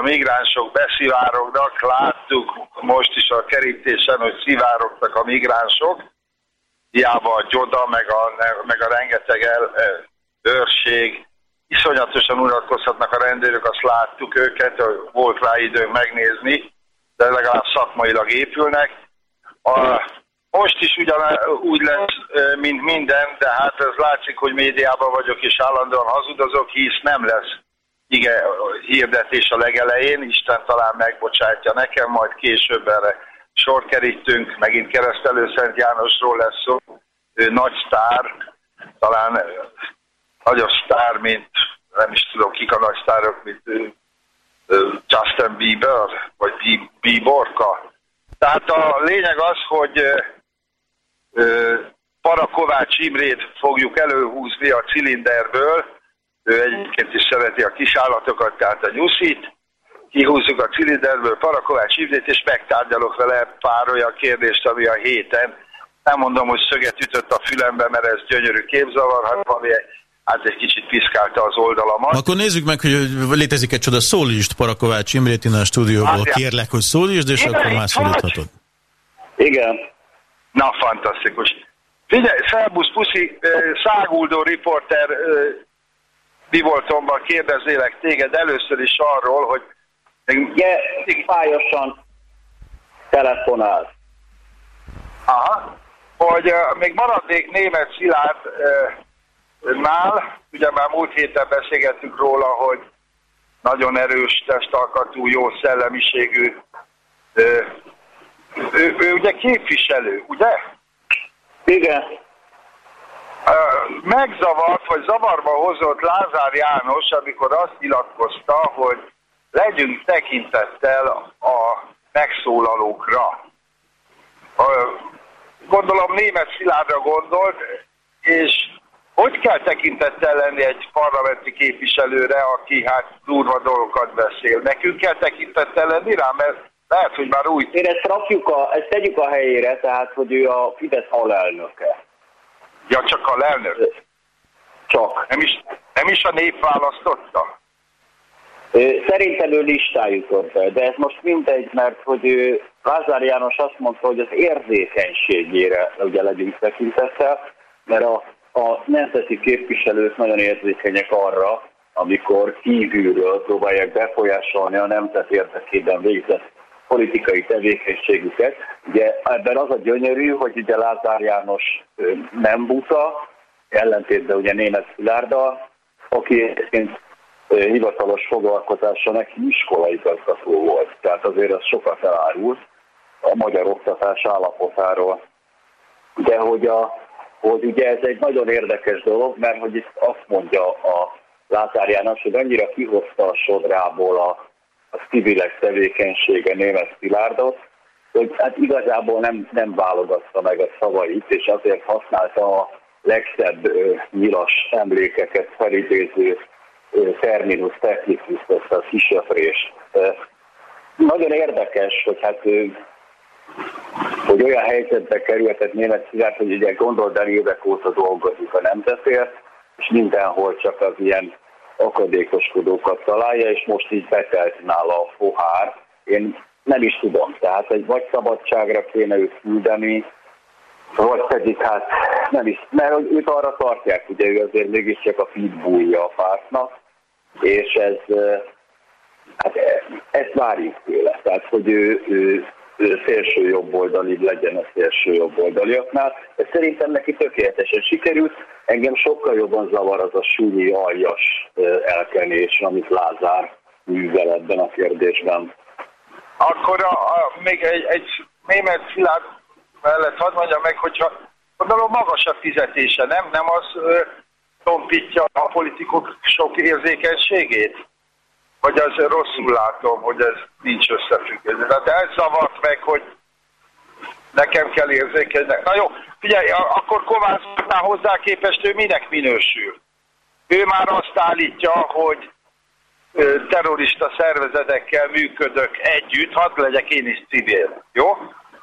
migránsok beszivárognak, láttuk most is a kerítésen, hogy szivárogtak a migránsok, hiába a gyoda, meg a, meg a rengeteg el, őrség, iszonyatosan uratkozhatnak a rendőrök, azt láttuk őket, volt rá időnk megnézni, de legalább szakmailag épülnek. A, most is ugyan úgy lesz, mint minden, de hát ez látszik, hogy médiában vagyok és állandóan hazudozok, hisz nem lesz igen, hirdetés a legelején, Isten talán megbocsátja nekem, majd később erre sor kerítünk, megint keresztelő Szent Jánosról lesz szó, ő nagy sztár, talán nagyobb sztár, mint nem is tudom kik a nagy sztárok, mint Justin Bieber, vagy Bieborka. Tehát a lényeg az, hogy Parakovács Imrét fogjuk előhúzni a cilinderből, ő egyébként is szereti a kisállatokat, tehát a nyuszit, kihúzzuk a cilinderből Parakovács Ivdét, és megtárgyalok vele pár olyan kérdést, ami a héten. Nem mondom, hogy szöget ütött a fülembe, mert ez gyönyörű képzavar, hanem ami hát egy kicsit piszkálta az oldalamat. Akkor nézzük meg, hogy létezik egy csoda szólist Parakovács Imrét innen a stúdióból. Hát, Kérlek, hogy szólítsd, és Igen, akkor már szólíthatod. Igen. Na, fantasztikus. Figyelj, szerbusz, puszi, száguldó riporter mi voltomban kérdezélek téged először is arról, hogy... Ugye, fájosan telefonál. Aha, hogy uh, még maradnék német Szilárd uh, nál, ugye már múlt héten beszélgettünk róla, hogy nagyon erős testalkatú, jó szellemiségű, uh, ő, ő ugye képviselő, ugye? Igen megzavart, vagy zavarba hozott Lázár János, amikor azt nyilatkozta, hogy legyünk tekintettel a megszólalókra. Gondolom német Szilárdra gondolt, és hogy kell tekintettel lenni egy parlamenti képviselőre, aki hát durva dolgokat beszél? Nekünk kell tekintettel lenni rá, mert lehet, hogy már úgy... Én ezt rakjuk a, ezt tegyük a helyére, tehát, hogy ő a Fidesz alelnöke. Ja, csak a lelnök? Csak. Nem is, nem is a nép választotta? Szerintem ő listájutott be, de ez most mindegy, mert hogy ő, Lázár János azt mondta, hogy az érzékenységére ugye legyünk tekintettel, mert a, a nemzeti képviselők nagyon érzékenyek arra, amikor kívülről próbálják befolyásolni a nemzet érdekében végzett politikai tevékenységüket. Ugye ebben az a gyönyörű, hogy ugye Lázár János nem buta, ellentétben ugye német Szilárda, aki egyébként hivatalos foglalkozása neki iskolaigazgató volt. Tehát azért ez sokat elárult a magyar oktatás állapotáról. De hogy, a, hogy ugye ez egy nagyon érdekes dolog, mert hogy itt azt mondja a Lázár János, hogy annyira kihozta a sodrából a, a civilek tevékenysége német Szilárdot, hogy hát igazából nem, nem válogatta meg a szavait, és azért használta a legszebb nyilas emlékeket felidéző terminus technicus, ezt a kisöprést. Nagyon érdekes, hogy hát hogy olyan helyzetbe kerülhetett német szilárd, hogy ugye gondold el évek óta dolgozik a nemzetért, és mindenhol csak az ilyen akadékoskodókat találja, és most így betelt nála a fohár. Én nem is tudom, tehát egy vagy szabadságra kéne őt küldeni, vagy pedig hát nem is, mert őt arra tartják, ugye ő azért mégiscsak a pitbullja a pártnak, és ez, hát ezt várjuk tőle, tehát hogy ő, ő szélső jobboldali legyen a szélső jobboldaliaknál. Ez szerintem neki tökéletesen sikerült. Engem sokkal jobban zavar az a súnyi aljas elkenés, amit Lázár művel ebben a kérdésben. Akkor a, a, még egy, egy német szilárd mellett hadd mondja meg, hogyha gondolom magas a fizetése, nem? Nem az ö, tompítja a politikok sok érzékenységét? Vagy az rosszul látom, hogy ez nincs összefüggés. Tehát ez zavart meg, hogy nekem kell érzékenynek. Na jó, figyelj, akkor Kovács hozzá képest ő minek minősül? Ő már azt állítja, hogy terrorista szervezetekkel működök együtt, hadd legyek én is civil, jó?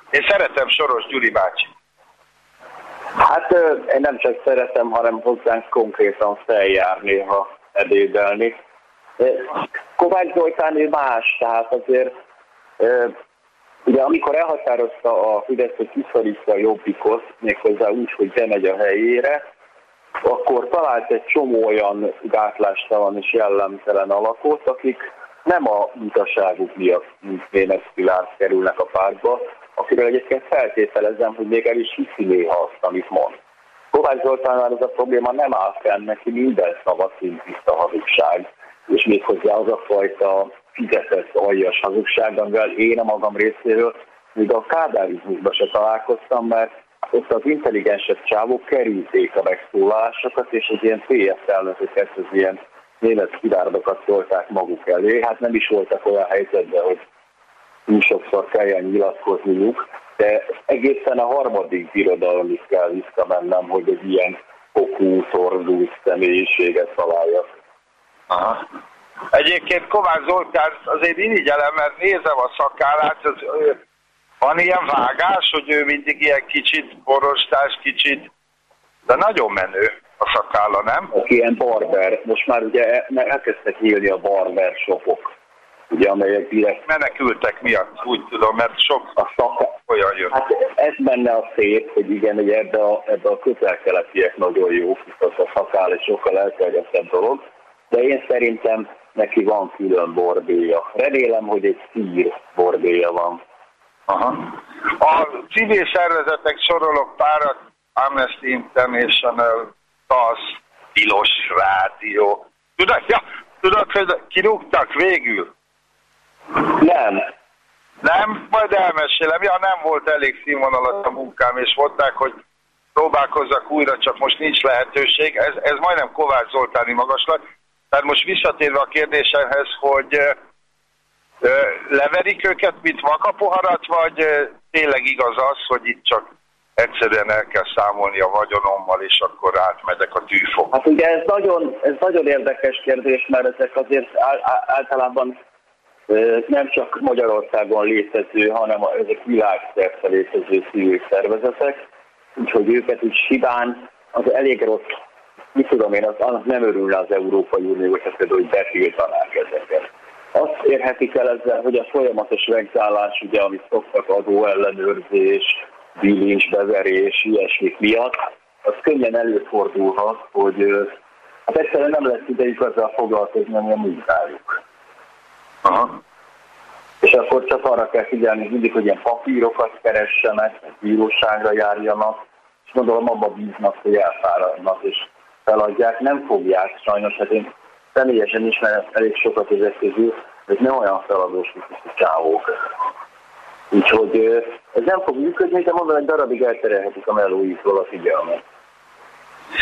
Én szeretem Soros Gyuri bácsi. Hát én nem csak szeretem, hanem hozzánk konkrétan feljár néha ebédelni. Kovács Zoltán ő más, tehát azért ugye amikor elhatározta a Fidesz, hogy kiszorítsa a jobbikot, méghozzá úgy, hogy bemegy a helyére, akkor talált egy csomó olyan gátlástalan és jellemtelen alakot, akik nem a mutaságuk miatt, mint Német Szilárd kerülnek a pártba, akiről egyébként feltételezem, hogy még el is hiszi néha azt, amit mond. Kovács Zoltánnál ez a probléma nem áll fenn, neki minden szava a hazugság, és méghozzá az a fajta fizetett aljas hazugság, amivel én a magam részéről még a kádárizmusban se találkoztam, mert ott az intelligensebb csávok kerülték a megszólásokat, és az ilyen PS elnököket, az ilyen német kirárdokat szólták maguk elé. Hát nem is voltak olyan helyzetben, hogy túl sokszor kelljen nyilatkozniuk, de egészen a harmadik birodalomig kell visszamennem, hogy egy ilyen okú, tordult személyiséget találjak. Aha. Egyébként Kovács Zoltán azért irigyelem, mert nézem a szakállát, az, van ilyen vágás, hogy ő mindig ilyen kicsit borostás, kicsit, de nagyon menő a szakálla, nem? Aki ilyen barber, most már ugye elkezdtek nyílni a barber shopok ugye, amelyek direkt... Menekültek miatt, úgy tudom, mert sok a szaka... olyan jön. Hát ez benne a szép, hogy igen, hogy ebbe a, ebbe a közel-keletiek nagyon jó, az a szakál és sokkal elterjedtebb dolog, de én szerintem neki van külön bordéja. Remélem, hogy egy szír bordéja van. Aha. A civil szervezetek sorolok párat, Amnesty International, TASZ, Tilos Rádió. Tudod, ja, tudod, hogy kirúgtak végül? Nem. Nem? Majd elmesélem. Ja, nem volt elég színvonalas a munkám, és mondták, hogy próbálkozzak újra, csak most nincs lehetőség. Ez, ez majdnem Kovács Zoltáni magaslat. Tehát most visszatérve a kérdésemhez, hogy leverik őket, mint makapoharat, vagy tényleg igaz az, hogy itt csak egyszerűen el kell számolni a vagyonommal, és akkor átmegyek a tűfok. Hát ugye ez nagyon, ez nagyon érdekes kérdés, mert ezek azért általában nem csak Magyarországon létező, hanem ezek világszerte létező civil szervezetek, úgyhogy őket úgy siván az elég rossz, mit tudom én, az, annak nem örülne az Európai Unió, hogy például, hogy betiltanák ezeket. Azt érhetik el ezzel, hogy a folyamatos vegzálás, ugye, amit szoktak adóellenőrzés, bilincsbeverés, ilyesmik miatt, az könnyen előfordulhat, hogy hát egyszerűen nem lesz idejük azzal foglalkozni, ami a munkájuk. Aha. És akkor csak arra kell figyelni mindig, hogy ilyen papírokat keressenek, bíróságra járjanak, és gondolom abba bíznak, hogy elfáradnak, és feladják. Nem fogják sajnos, hát én személyesen ismerem elég sokat ezek közül, ez nem olyan feladós, mint a csávók. Úgyhogy ez nem fog működni, de mondom, egy darabig elterelhetik a melóitól a figyelmet.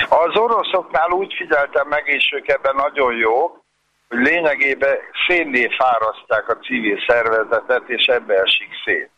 Az oroszoknál úgy figyeltem meg, és ők ebben nagyon jók, hogy lényegében szénné fáraszták a civil szervezetet, és ebbe esik szén.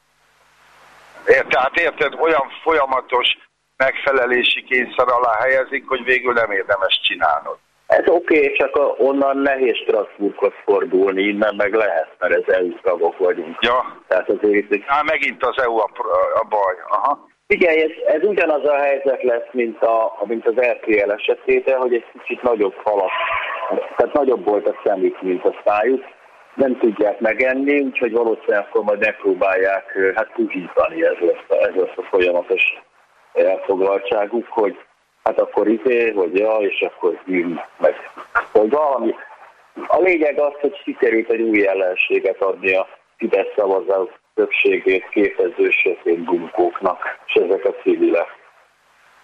Tehát érted, olyan folyamatos megfelelési kényszer alá helyezik, hogy végül nem érdemes csinálnod. Ez oké, okay, csak a, onnan nehéz Strasbourghoz fordulni, innen meg lehet, mert ez EU tagok vagyunk. Ja. Tehát azért itt... Á, megint az EU a, a baj. Aha. Figyelj, ez, ez ugyanaz a helyzet lesz, mint, a, mint az RTL esetében, hogy egy kicsit nagyobb falat, tehát nagyobb volt a szemük, mint a szájuk, nem tudják megenni, úgyhogy valószínűleg akkor majd megpróbálják hát puhítani, ez lesz, a, ez lesz a folyamatos elfoglaltságuk, hogy hát akkor izé, hogy ja, és akkor bűn, meg hogy valami. A lényeg az, hogy sikerült egy új ellenséget adni a Fidesz szavazók többségét képező sötét bunkóknak, és ezek a civilek.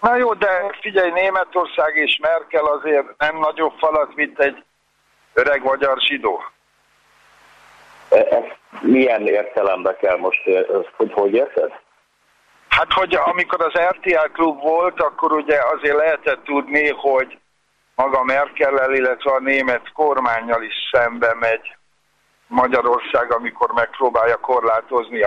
Na jó, de figyelj, Németország és Merkel azért nem nagyobb falat, mint egy öreg magyar zsidó. E, ez milyen értelembe kell most, hogy hogy érted? Hát, hogy amikor az RTL klub volt, akkor ugye azért lehetett tudni, hogy maga Merkel, illetve a német kormányjal is szembe megy Magyarország, amikor megpróbálja korlátozni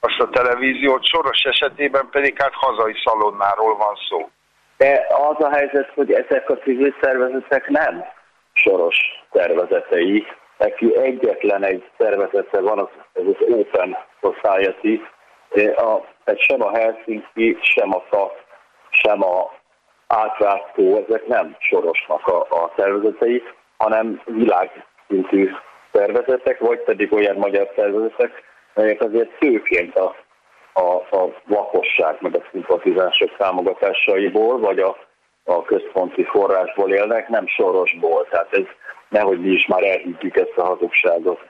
azt a televíziót, soros esetében pedig hát hazai szalonnáról van szó. De az a helyzet, hogy ezek a civil szervezetek nem soros szervezetei, neki egyetlen egy szervezete van, az, ez az Open Society, a, tehát sem a Helsinki, sem a FA, sem a átváltó, ezek nem sorosnak a, a szervezetei, hanem világszintű szervezetek, vagy pedig olyan magyar szervezetek, melyek azért főként a, a, a lakosság, meg a szimpatizánsok támogatásaiból, vagy a, a központi forrásból élnek, nem sorosból. Tehát ez nehogy mi is már elhiggyük ezt a hazugságot.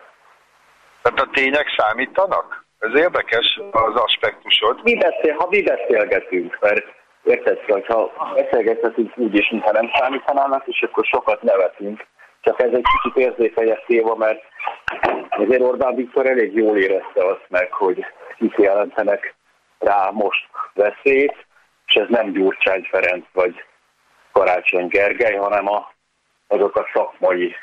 Tehát a tények számítanak? Ez érdekes az aspektusod. Mi beszél, ha mi beszélgetünk, mert érted, ha beszélgethetünk úgy is, mintha nem számítanának, és akkor sokat nevetünk, csak ez egy kicsit érzékenyes téma, mert azért Orbán Viktor elég jól érezte azt meg, hogy kik jelentenek rá most veszélyt, és ez nem Gyurcsány Ferenc vagy Karácsony Gergely, hanem a, azok a szakmai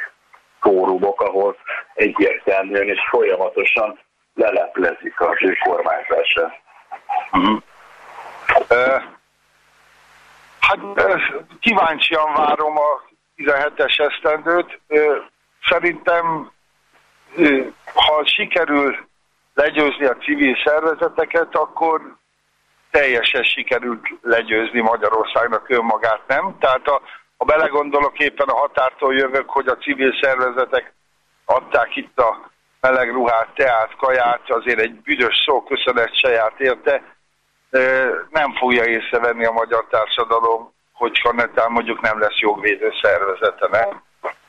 fórumok, ahol egyértelműen és folyamatosan leleplezik az ő kormányzását. Uh-huh. Uh, hát uh, kíváncsian várom a 17-es esztendőt. Szerintem, ha sikerül legyőzni a civil szervezeteket, akkor teljesen sikerült legyőzni Magyarországnak önmagát, nem? Tehát a, ha belegondolok éppen a határtól jövök, hogy a civil szervezetek adták itt a meleg ruhát, teát, kaját, azért egy büdös szó köszönet saját érte, nem fogja észrevenni a magyar társadalom, hogyha netán mondjuk nem lesz jogvédő szervezete, nem?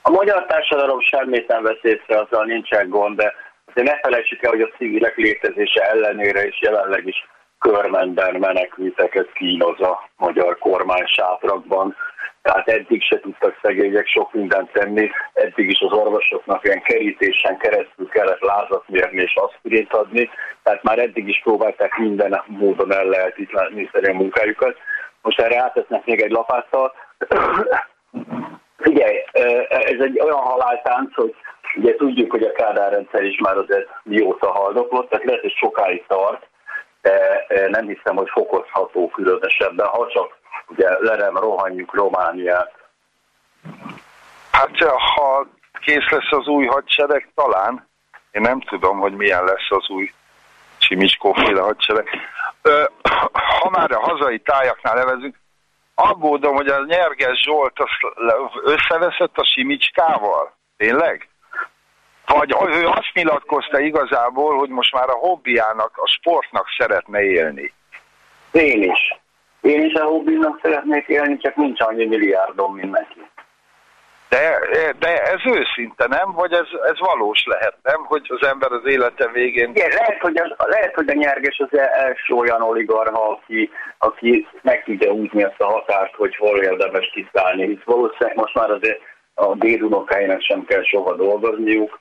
A magyar társadalom semmit nem vesz észre, azzal nincsen gond, de de ne felejtsük el, hogy a civilek létezése ellenére is jelenleg is körmenden menekülteket kínoz a magyar kormány sátrakban. Tehát eddig se tudtak szegények sok mindent tenni, eddig is az orvosoknak ilyen kerítésen keresztül kellett lázat mérni és aspirint adni, tehát már eddig is próbálták minden módon el lehet itt a munkájukat. Most erre átesznek még egy lapáttal. Figyelj, ez egy olyan haláltánc, hogy ugye tudjuk, hogy a kádárrendszer is már azért mióta haldoklott, tehát lehet, hogy sokáig tart, de nem hiszem, hogy fokozható különösebben, ha csak ugye le nem rohanjuk Romániát. Hát ha kész lesz az új hadsereg, talán. Én nem tudom, hogy milyen lesz az új Simicskóféle hadsereg. Ha már a hazai tájaknál nevezünk, aggódom, hogy a Nyerges Zsolt összeveszett a Simicskával. Tényleg? Vagy ő azt nyilatkozta igazából, hogy most már a hobbiának, a sportnak szeretne élni. Én is. Én is a hobbinak szeretnék élni, csak nincs annyi milliárdom, mint neki. De, de ez őszinte, nem? Vagy ez, ez valós lehet, nem? Hogy az ember az élete végén... Igen, lehet, hogy, az, lehet, hogy a nyerges az első olyan oligarha, aki, aki meg tudja útni ezt a határt, hogy hol érdemes kiszállni. Hisz valószínűleg most már azért a dédunokáinak sem kell soha dolgozniuk.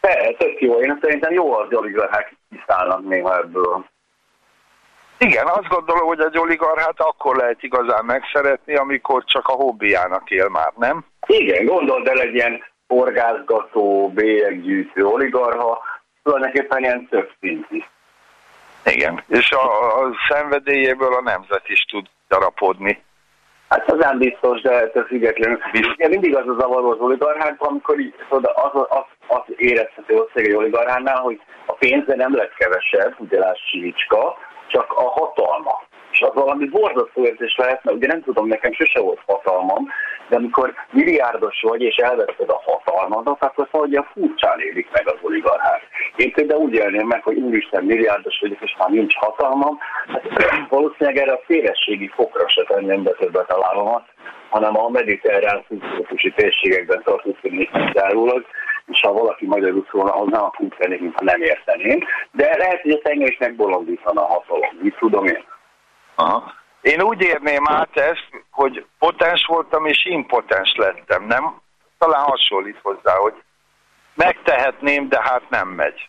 De, tök jó, én szerintem jó az oligarchák kiszállnak néha ebből. Igen, azt gondolom, hogy egy oligarchát akkor lehet igazán megszeretni, amikor csak a hobbiának él már, nem? Igen, gondold el egy ilyen orgázgató, bélyeggyűjtő oligarha, tulajdonképpen ilyen több szinti. Igen, és a, a szenvedélyéből a nemzet is tud darapodni. Hát az nem biztos, de ettől függetlenül. Ugye mindig az a zavaró az oligarchákban, amikor így, az, az, az, az érezhető ott egy oligarchánál, hogy a pénze nem lett kevesebb, ugye láss csak a hatalma. És az valami borzasztó érzés lehet, mert ugye nem tudom, nekem sose volt hatalmam, de amikor milliárdos vagy és elveszed a hatalmadat, akkor valahogy a furcsán élik meg az oligarchák. Én például úgy élném meg, hogy úristen milliárdos vagyok, és már nincs hatalmam, hát valószínűleg erre a félességi fokra se tenném be többet a lábamat, hanem a mediterrán szubtrópusi térségekben tartózkodni zárólag, és ha valaki magyarul szólna, az nem úgy tennék, mintha nem érteném. De lehet, hogy ezt engem is megbolondítana a hatalom. Mit tudom én? Aha. Én úgy érném át ezt, hogy potens voltam és impotens lettem, nem? Talán hasonlít hozzá, hogy megtehetném, de hát nem megy.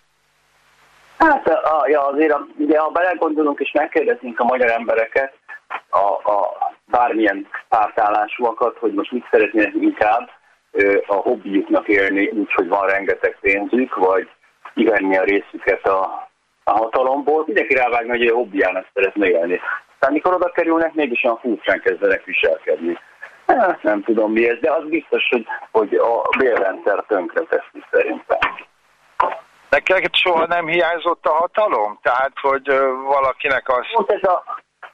Hát a, ja, azért, ugye, ha belegondolunk és megkérdezünk a magyar embereket, a, a bármilyen pártállásúakat, hogy most mit szeretnének inkább a hobbiuknak élni, úgyhogy van rengeteg pénzük, vagy kivenni a részüket a, a hatalomból, mindenki rávágna, hogy a hobbiának szeretne élni. Tehát mikor oda kerülnek, mégis olyan furcsán kezdenek viselkedni. Hát nem tudom mi ez, de az biztos, hogy, hogy a bérrendszer tönkre teszi szerintem. Neked soha nem hiányzott a hatalom? Tehát, hogy valakinek az... Most ez a...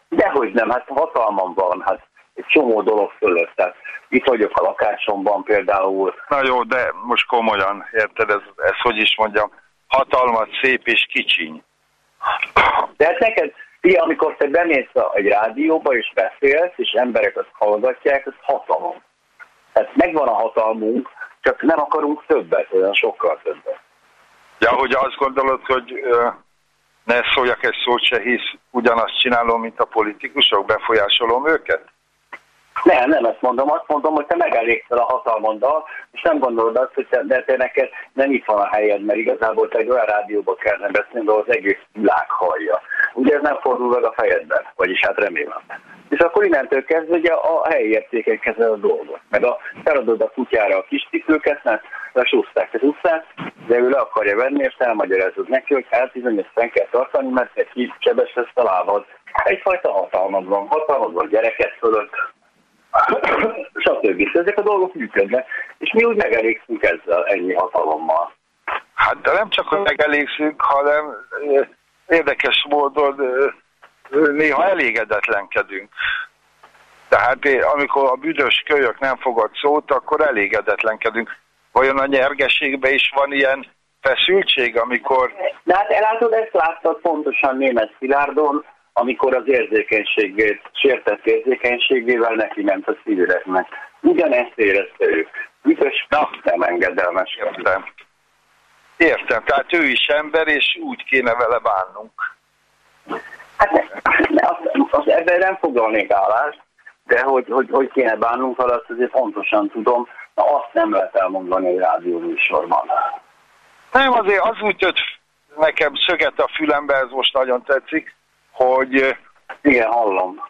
Dehogy nem, hát hatalmam van, hát egy csomó dolog fölött. Tehát itt vagyok a lakásomban például. Na jó, de most komolyan, érted, ez, ez hogy is mondjam, hatalmat szép és kicsiny. De hát neked, Fia, amikor te bemész egy rádióba és beszélsz, és emberek azt hallgatják, ez hatalom. Tehát megvan a hatalmunk, csak nem akarunk többet, olyan sokkal többet. Ja, hogy azt gondolod, hogy ne szóljak egy szót se, hisz ugyanazt csinálom, mint a politikusok, befolyásolom őket? Nem, nem ezt mondom, azt mondom, hogy te megelégszel a hatalmoddal, és nem gondolod azt, hogy te, de te neked nem itt van a helyed, mert igazából te egy olyan rádióba kellene beszélni, ahol az egész világ hallja. Ugye ez nem fordul meg a fejedben, vagyis hát remélem. És akkor innentől kezdve ugye a helyi értékek kezel a dolgot. Meg a feladod a kutyára a kis tipőket, mert lesúzták az utcát, de ő le akarja venni, és elmagyarázod neki, hogy hát bizony ezt kell tartani, mert te sebes lesz a lábad. Egyfajta hatalmad van, hatalmad van gyereket fölött, stb. Ezek a dolgok működnek, és mi úgy megelégszünk ezzel ennyi hatalommal. Hát de nem csak, hogy megelégszünk, hanem érdekes módon néha elégedetlenkedünk. Tehát amikor a büdös kölyök nem fogad szót, akkor elégedetlenkedünk. Vajon a nyergeségben is van ilyen feszültség, amikor... De hát elátod, ezt láttad pontosan német Szilárdon, amikor az érzékenységét, sértett érzékenységével neki ment a szívületnek. Ugyanezt érezte ő. Büdös Na, nem engedelmes. Értem. Tehát ő is ember, és úgy kéne vele bánnunk. Hát az, az ebben nem foglalnék állást, de hogy, hogy, hogy kéne bánnunk vele, azt azért pontosan tudom, na azt nem lehet elmondani egy rádióműsorban. Nem, azért az úgy jött nekem szöget a fülembe, ez most nagyon tetszik, hogy igen, hallom.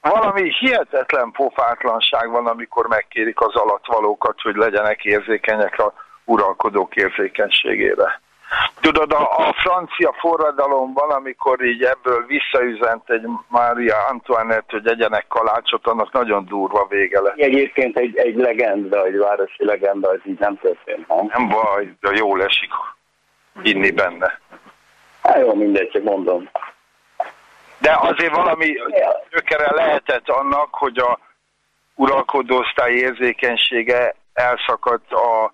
Valami hihetetlen pofátlanság van, amikor megkérik az alatvalókat, hogy legyenek érzékenyek a uralkodók érzékenységére. Tudod, a, a francia forradalomban, amikor így ebből visszaüzent egy Mária Antoinette, hogy egyenek kalácsot, annak nagyon durva vége lett. Egyébként egy, egy legenda, egy városi legenda, ez így nem történt. Nem, nem baj, de jól esik inni benne. Hát jó, mindegy, csak mondom. De azért valami gyökere lehetett annak, hogy a uralkodóosztály érzékenysége elszakadt a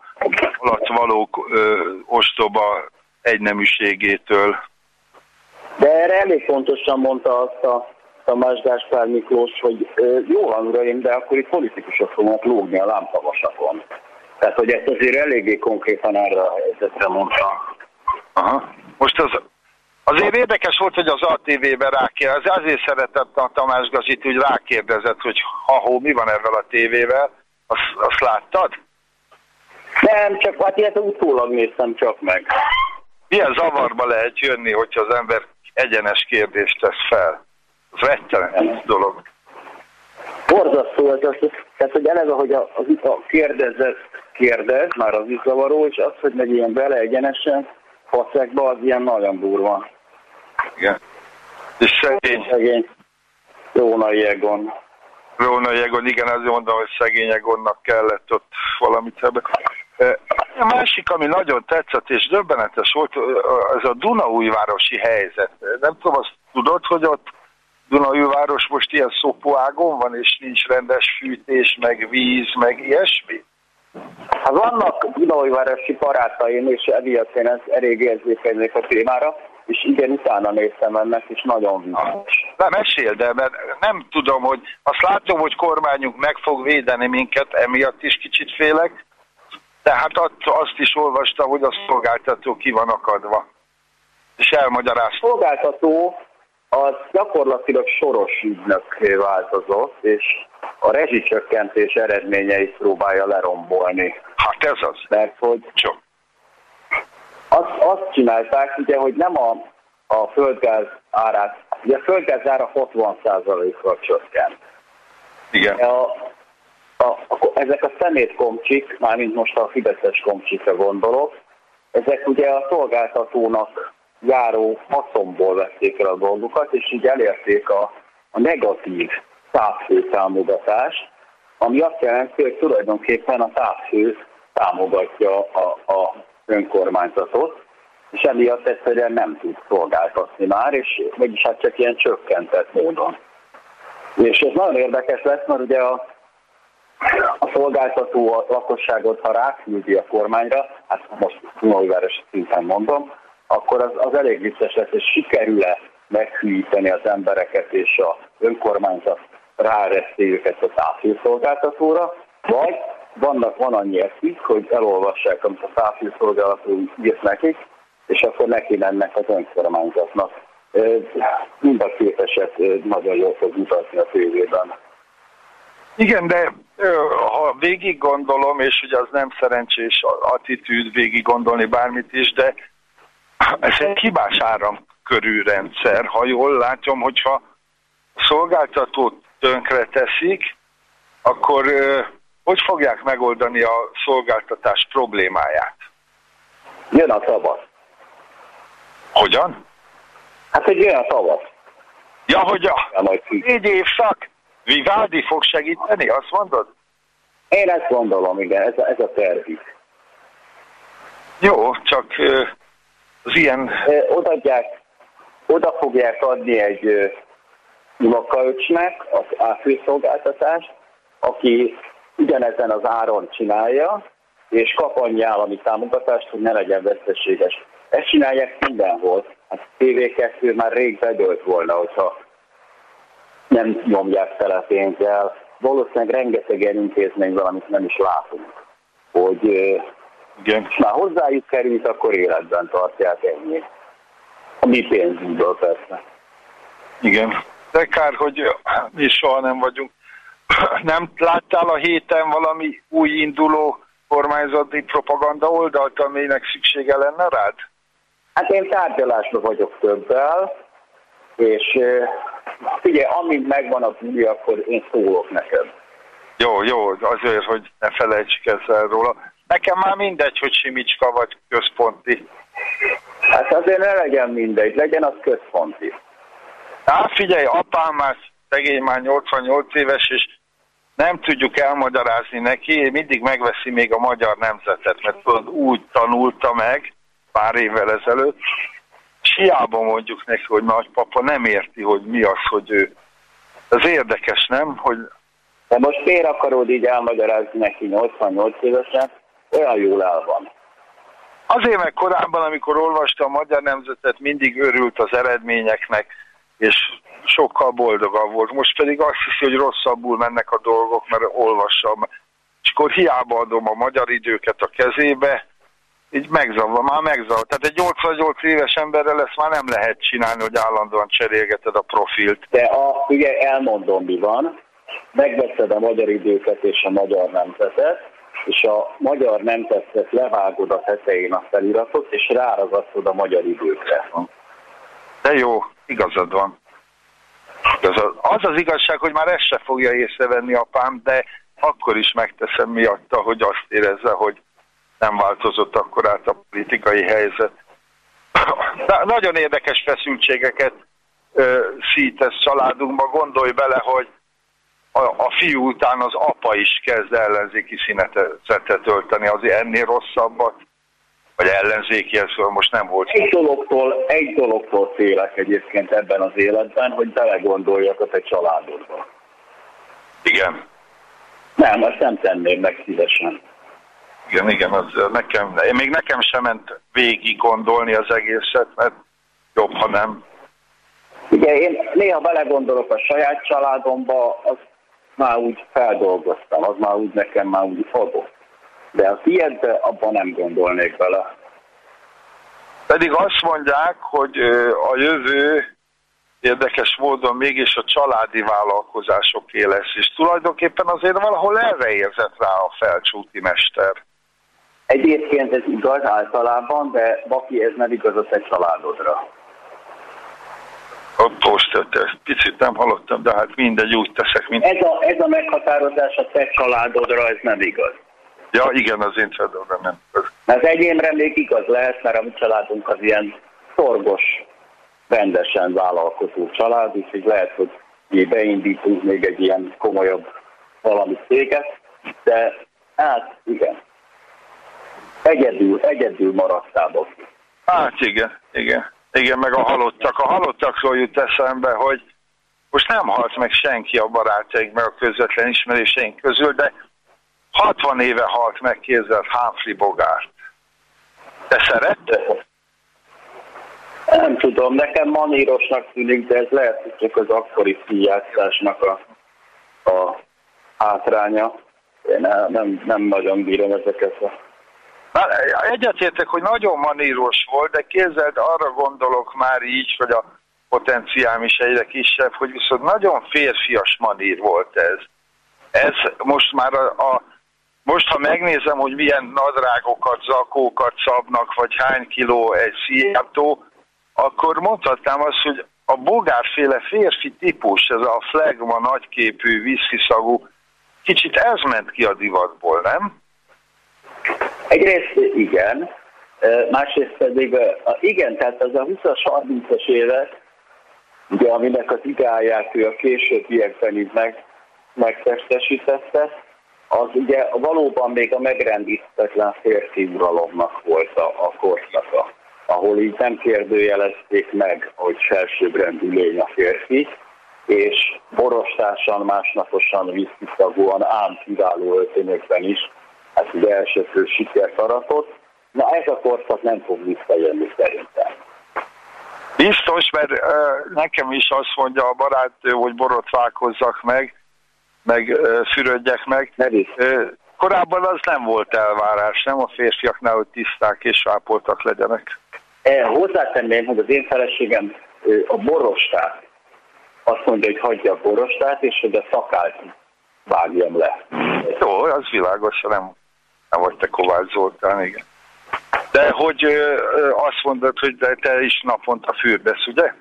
alatt való ö, ostoba egyneműségétől. De erre elég fontosan mondta azt a Tamás Gáspár Miklós, hogy ö, jó van uraim, de akkor itt politikusok fognak lógni a lámpavasakon. Tehát, hogy ezt azért eléggé konkrétan erre a helyzetre mondta. Aha. Most az Azért érdekes volt, hogy az ATV-ben rákérdezett, azért szeretett a Tamás Gazit, hogy rákérdezett, hogy ha mi van ezzel a tévével, azt, azt láttad? Nem, csak hát ilyet utólag néztem csak meg. Milyen zavarba lehet jönni, hogyha az ember egyenes kérdést tesz fel? Ez rettenetes dolog. Borzasztó, ez az, tehát hogy eleve, hogy a, a, a kérdezett kérdez, már az is zavaró, és az, hogy meg ilyen bele egyenesen, faszekba, az ilyen nagyon durva. Igen. És szegény. Szegény. Rónai Egon. Rónai Egon, igen, azért mondom, hogy szegény Egonnak kellett ott valamit ebbe. A másik, ami nagyon tetszett és döbbenetes volt, ez a Dunaújvárosi helyzet. Nem tudom, azt tudod, hogy ott Dunaújváros most ilyen szopóágon van, és nincs rendes fűtés, meg víz, meg ilyesmi? Hát vannak Dunaújvárosi barátaim, és emiatt én ezt elég érzékenyek a témára, és igen, utána néztem ennek, és nagyon vizes. Nem, mesél, de mert nem tudom, hogy azt látom, hogy kormányunk meg fog védeni minket, emiatt is kicsit félek, tehát azt is olvastam, hogy a szolgáltató ki van akadva. És elmagyarázta. A szolgáltató az gyakorlatilag soros ügynökké változott, és a rezsicsökkentés eredményeit próbálja lerombolni. Hát ez az. Mert hogy Csak. Azt, azt csinálták, ugye, hogy nem a, a földgáz árát, ugye a földgáz ára 60%-kal csökkent. Igen. A, a, a, ezek a szemétkomcsik, mármint most a Fideszes komcsikra gondolok, ezek ugye a szolgáltatónak járó haszonból vették el a dolgokat, és így elérték a, a negatív távfő támogatást, ami azt jelenti, hogy tulajdonképpen a távfő támogatja a, a önkormányzatot, és emiatt egyszerűen nem tud szolgáltatni már, és vagyis hát csak ilyen csökkentett módon. És ez nagyon érdekes lesz, mert ugye a, a szolgáltató a lakosságot, ha ráküldi a kormányra, hát most Dunajváros szinten mondom, akkor az, az elég vicces lesz, és sikerül-e meghűíteni az embereket, és a önkormányzat ráreszti őket a távfőszolgáltatóra, vagy vannak, van annyi eszik, hogy elolvassák, amit a távfőszolgáltató írt nekik, és akkor neki mennek az önkormányzatnak. Mind a két eset nagyon jól fog mutatni a tévében. Igen, de ha végig gondolom, és ugye az nem szerencsés attitűd végig gondolni bármit is, de ez egy hibás áramkörű rendszer. Ha jól látom, hogyha szolgáltatót tönkre teszik, akkor hogy fogják megoldani a szolgáltatás problémáját? Jön a tavasz. Hogyan? Hát, hogy jön a tavasz. Ja, hogy a négy évszak Vivaldi fog segíteni, azt mondod? Én ezt gondolom, igen, ez a, ez a tervük. Jó, csak az ilyen... Odaadják, oda fogják adni egy unokaöcsnek az áfőszolgáltatást, aki ugyanezen az áron csinálja, és kap annyi állami támogatást, hogy ne legyen veszteséges. Ezt csinálják mindenhol. A TV2 már rég bedölt volna, hogyha nem nyomják tele pénzzel. Valószínűleg rengeteg ilyen intézmény van, amit nem is látunk. Hogy Igen. már hozzájuk került, akkor életben tartják ennyi. A mi pénzünkből persze. Igen. De kár, hogy mi soha nem vagyunk. Nem láttál a héten valami új induló kormányzati propaganda oldalt, aminek szüksége lenne rád? Hát én tárgyalásban vagyok többel, és figyelj, amint megvan a buli, akkor én szólok neked. Jó, jó, azért, hogy ne felejtsük ezzel róla. Nekem már mindegy, hogy Simicska vagy központi. Hát azért ne legyen mindegy, legyen az központi. Hát figyelj, apám már szegény már 88 éves, és nem tudjuk elmagyarázni neki, mindig megveszi még a magyar nemzetet, mert tudod, úgy tanulta meg pár évvel ezelőtt, és hiába mondjuk neki, hogy nagypapa nem érti, hogy mi az, hogy ő. Ez érdekes, nem? Hogy... De most miért akarod így elmagyarázni neki 88 évesen? Olyan jól el van. Azért meg korábban, amikor olvasta a magyar nemzetet, mindig örült az eredményeknek, és sokkal boldogabb volt. Most pedig azt hiszi, hogy rosszabbul mennek a dolgok, mert olvassam. És akkor hiába adom a magyar időket a kezébe, így megzavar, már megzavar. Tehát egy 88 éves emberrel ezt már nem lehet csinálni, hogy állandóan cserélgeted a profilt. De a, ugye elmondom, mi van. Megveszed a magyar időket és a magyar nemzetet, és a magyar nem tetszett, levágod a tetején a feliratot, és ráragasztod a magyar időkre. De jó, igazad van. Igazad. Az az igazság, hogy már ezt se fogja észrevenni apám, de akkor is megteszem miatta, hogy azt érezze, hogy nem változott akkor át a politikai helyzet. De nagyon érdekes feszültségeket ö, szítesz családunkba. Gondolj bele, hogy a, a fiú után az apa is kezd ellenzéki színetet tölteni, azért ennél rosszabbat, vagy ellenzéki, ez most nem volt. Egy dologtól, egy dologtól félek egyébként ebben az életben, hogy belegondoljak a te családodba. Igen. Nem, azt nem tenném meg szívesen. Igen, igen, az nekem, én még nekem sem ment végig gondolni az egészet, mert jobb, ha nem. Ugye én néha belegondolok a saját családomba, az már úgy feldolgoztam, az már úgy nekem már úgy adott. De a tiédbe abban nem gondolnék bele. Pedig azt mondják, hogy a jövő érdekes módon mégis a családi vállalkozásoké lesz, és tulajdonképpen azért valahol erre érzett rá a felcsúti mester. Egyébként ez igaz általában, de Baki, ez nem igaz a te családodra. Most ezt picit nem hallottam, de hát mindegy, úgy teszek, mint... Ez a, ez a meghatározás a te családodra, ez nem igaz. Ja, igen, az én családomra nem. Az enyémre még igaz lehet, mert a mi családunk az ilyen szorgos, rendesen vállalkozó család, úgyhogy lehet, hogy mi beindítunk még egy ilyen komolyabb valami céget, de hát igen, egyedül, egyedül maradtál Hát igen, igen. Igen, meg a halottak. A halottakról jut eszembe, hogy most nem halt meg senki a barátaink, meg a közvetlen ismeréseink közül, de 60 éve halt meg kézzel Humphrey Bogart. Te szeretted? Nem tudom, nekem manírosnak tűnik, de ez lehet, hogy csak az akkori kijátszásnak a, a hátránya. Én nem, nem, nem nagyon bírom ezeket a Egyetértek, hogy nagyon maníros volt, de képzeld, arra gondolok már így, hogy a potenciám is egyre kisebb, hogy viszont nagyon férfias manír volt ez. Ez most már a, a most, ha megnézem, hogy milyen nadrágokat, zakókat szabnak, vagy hány kiló egy szijátó, akkor mondhatnám azt, hogy a bogárféle férfi típus, ez a flagma nagyképű, vissziszagú, kicsit ez ment ki a divatból, nem? Egyrészt igen, másrészt pedig igen, tehát az a 20-as, 30-as évek, ugye, aminek az ideáját ő a későbbiekben is meg, megtestesítette, az ugye valóban még a megrendítetlen férfi uralomnak volt a, a korszaka, ahol így nem kérdőjelezték meg, hogy felsőbbrendű lény a férfi, és borostásan, másnaposan vissziszagúan ám kiváló öltönyökben is hát ugye elsőfő sikert aratott. Na ez a korszak nem fog visszajönni szerintem. Biztos, mert uh, nekem is azt mondja a barát, hogy borotválkozzak meg, meg fürödjek meg. Korábban az nem volt elvárás, nem a férfiaknál, hogy tiszták és ápoltak legyenek. E, hozzátenném, hogy az én feleségem a borostát azt mondja, hogy hagyja a borostát, és hogy a szakált vágjam le. Jó, az világos, nem nem vagy te Kovács Zoltán, igen. De hogy ö, azt mondod, hogy de te is naponta fürdesz, ugye?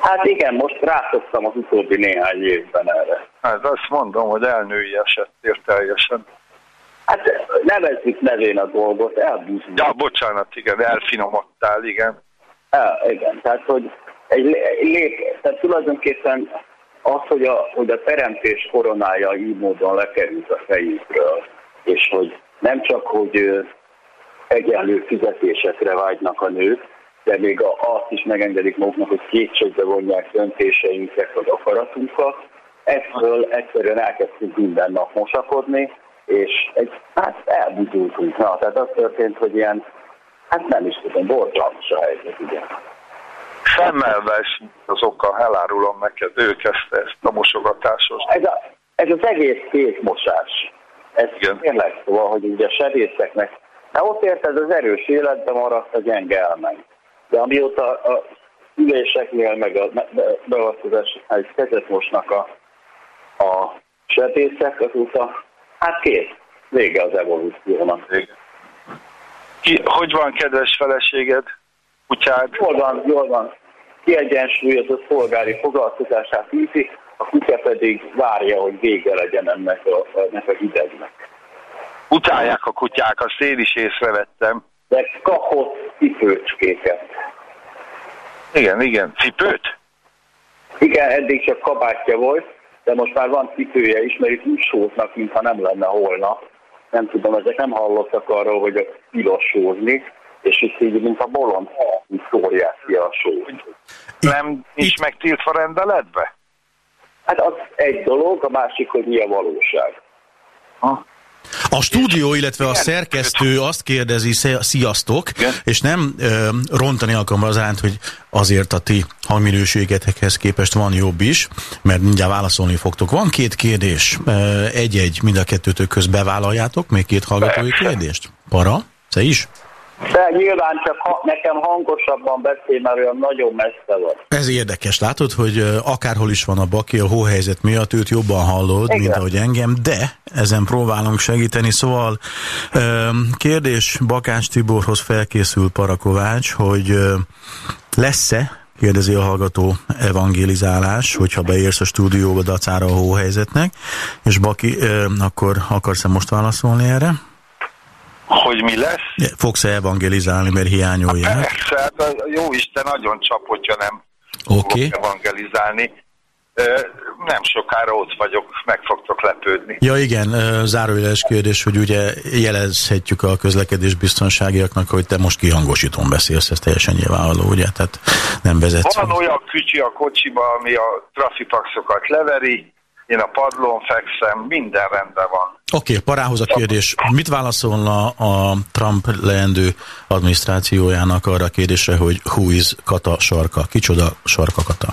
Hát igen, most rászoktam az utóbbi néhány évben erre. Hát azt mondom, hogy elnői esettél teljesen. Hát nevezzük nevén a dolgot, elbúzunk. Ja, bocsánat, igen, elfinomodtál, igen. El, igen, tehát hogy egy lép, tehát tulajdonképpen az, hogy a, hogy a teremtés koronája így módon lekerült a fejükről, és hogy nem csak, hogy egyenlő fizetésekre vágynak a nők, de még azt is megengedik maguknak, hogy kétségbe vonják döntéseinket vagy akaratunkat. Ettől egyszerűen elkezdtünk minden nap mosakodni, és egy, hát elbuzultunk. Na, tehát az történt, hogy ilyen, hát nem is tudom, borzalmas a helyzet, ugye. Szemmelves az oka, elárulom neked, ő kezdte ezt a mosogatásos. Ez, a, ez az egész kézmosás. Ez Igen. tényleg szóval, hogy ugye a sebészeknek, hát ott érted, az erős életbe maradt, a gyenge elmegy. De amióta a üléseknél, meg a beavatkozásnál is kezet mosnak a, a sebészek, azóta hát kész. vége az evolúciónak. Vége. Ki, hogy van, kedves feleséged? Kutyád? Jól van, jól van. Kiegyensúlyozott polgári foglalkozását űzi, a kutya pedig várja, hogy vége legyen ennek a, ennek a hidegnek. Utálják a kutyák, azt én is észrevettem. De kapott cipőcskéket. Igen, igen. Cipőt? Igen, eddig csak kabátja volt, de most már van cipője is, mert itt úgy sóznak, mintha nem lenne holnap. Nem tudom, ezek nem hallottak arról, hogy a tilos sózni, és itt így, mint a bolond, így szórják ki a sót. Nem is megtiltva rendeletbe? Hát az egy dolog, a másik, hogy mi a valóság. Ha. A stúdió, illetve a szerkesztő azt kérdezi, sziasztok, Igen. és nem ö, rontani akarom az ánt, hogy azért a ti hangminőségetekhez képest van jobb is, mert mindjárt válaszolni fogtok. Van két kérdés, egy-egy, mind a kettőtök köz bevállaljátok, még két hallgatói kérdést? Para, te is? De nyilván csak ha, nekem hangosabban beszél, mert olyan nagyon messze van. Ez érdekes, látod, hogy akárhol is van a baki, a hóhelyzet miatt őt jobban hallod, Igen. mint ahogy engem, de ezen próbálunk segíteni, szóval kérdés Bakás Tiborhoz felkészül Parakovács, hogy lesz-e kérdezi a hallgató evangélizálás, hogyha beérsz a stúdióba dacára a hóhelyzetnek, és Baki, akkor akarsz-e most válaszolni erre? Hogy mi lesz? Fogsz-e evangelizálni, mert hiányolja? Hát persze, hát jó Isten nagyon csap, hogyha nem okay. fogok evangelizálni. Nem sokára ott vagyok, meg fogtok lepődni. Ja igen, zárójeles kérdés, hogy ugye jelezhetjük a közlekedés biztonságiaknak, hogy te most kihangosítón beszélsz, ez teljesen nyilvánvaló, ugye? Tehát nem vezetsz. Van olyan kücsi a kocsiba, ami a trafipaxokat leveri, én a padlón fekszem, minden rendben van. Oké, okay, parához a kérdés. Mit válaszolna a Trump leendő adminisztrációjának arra a kérdésre, hogy who is Kata Sarka? Kicsoda Sarka Kata?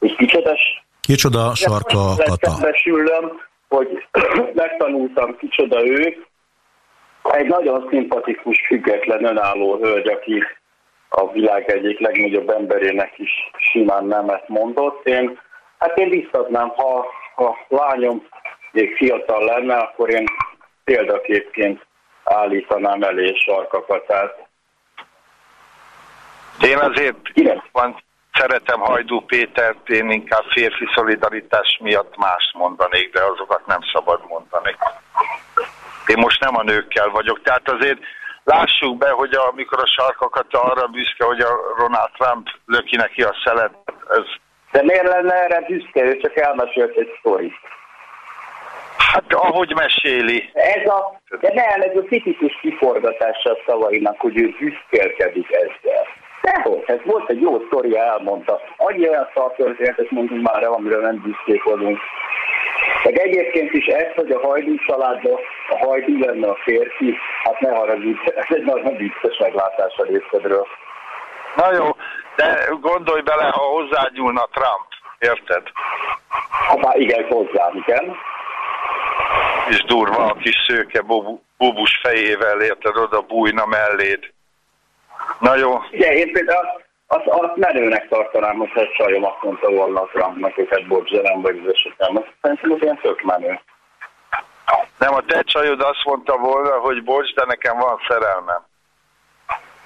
És kicsoda? Kicsoda Sarka Kata? Szembesülöm, hogy megtanultam kicsoda ő. Egy nagyon szimpatikus, független, önálló hölgy, aki a világ egyik legnagyobb emberének is simán nemet mondott. Én Hát én biztatnám, ha a lányom még fiatal lenne, akkor én példaképként állítanám elé sarkakatát. Én azért van, szeretem Hajdú Pétert, én inkább férfi szolidaritás miatt más mondanék, de azokat nem szabad mondani. Én most nem a nőkkel vagyok, tehát azért lássuk be, hogy amikor a sarkakat arra büszke, hogy a Ronald Trump löki neki a szelet, ez de miért lenne erre büszke? Ő csak elmesélt egy sztorit. Hát ahogy meséli. Ez a, de nem, ez a tipikus kiforgatása a szavainak, hogy ő büszkélkedik ezzel. Dehogy, ez volt egy jó sztoria, elmondta. Annyi olyan szartörténetet mondunk már el, amiről nem büszkék vagyunk. Meg egyébként is ez, hogy a hajdú családban a hajdú lenne a férfi, hát ne haragudj, ez egy nagyon biztos meglátás a részedről. Na jó, de gondolj bele, ha hozzányúlna Trump, érted? Hát már igen, hozzám, igen. És durva a kis szőke bubus fejével, érted, oda bújna melléd. Na jó. Igen, én például azt, azt menőnek tartanám, hogy egy csajom azt mondta volna Trumpnak, hogy hát bocs, de nem vagy esetem. Szerintem ez ilyen tök menő. Nem, a te csajod azt mondta volna, hogy bocs, de nekem van szerelmem.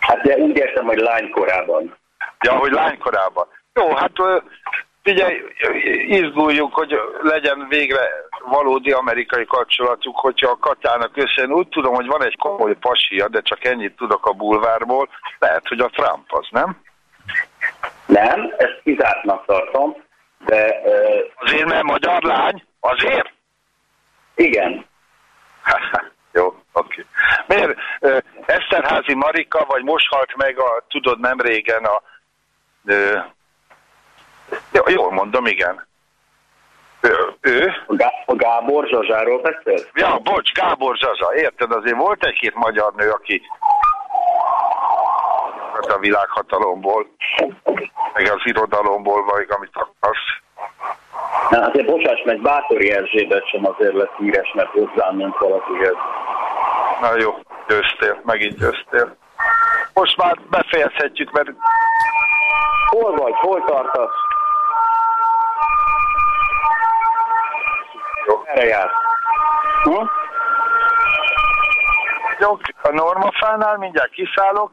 Hát de úgy értem, hogy lánykorában. Ja, hogy lánykorában. Jó, hát figyelj, izguljuk, hogy legyen végre valódi amerikai kapcsolatuk, hogyha a Katának összejön. Úgy tudom, hogy van egy komoly pasia, de csak ennyit tudok a bulvárból. Lehet, hogy a Trump az, nem? Nem, ezt kizártnak tartom, de... Uh... Azért nem magyar lány? Azért? Igen. Jó, oké. Okay. Miért? Eszterházi Marika, vagy most halt meg, a, tudod, nem régen a Ö, jó, jól mondom, igen. Ő? ő? A, Gá a Gábor Zsazsáról beszél? Ja, bocs, Gábor Zsazsa, érted? Azért volt egy-két magyar nő, aki a világhatalomból, meg az irodalomból, vagy amit akarsz. Na, azért bocsáss meg, Bátori Erzsébet sem azért lett híres, mert hozzám ment valakihez. Na jó, győztél, megint győztél. Most már befejezhetjük, mert Hol vagy? Hol tartasz? Jó. Erre jár. Hm? vagyok, a Normafánál, mindjárt kiszállok,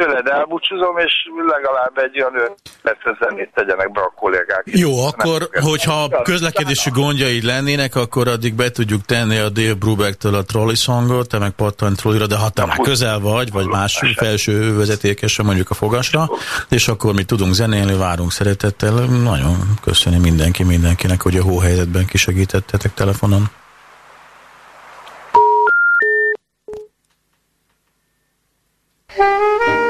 tőled elbúcsúzom, és legalább egy olyan 50 zenét tegyenek be a kollégák. Jó, akkor, hogyha nem közlekedési gondjaid lennének, akkor addig be tudjuk tenni a Dave Brubeck-től a trolliszongot, te meg pattan trollira, de ha te már közel vagy, vagy más felső vezetékesen mondjuk a fogasra, és akkor mi tudunk zenélni, várunk szeretettel. Nagyon köszönöm mindenki mindenkinek, hogy a hóhelyzetben kisegítettetek telefonon. Thank you.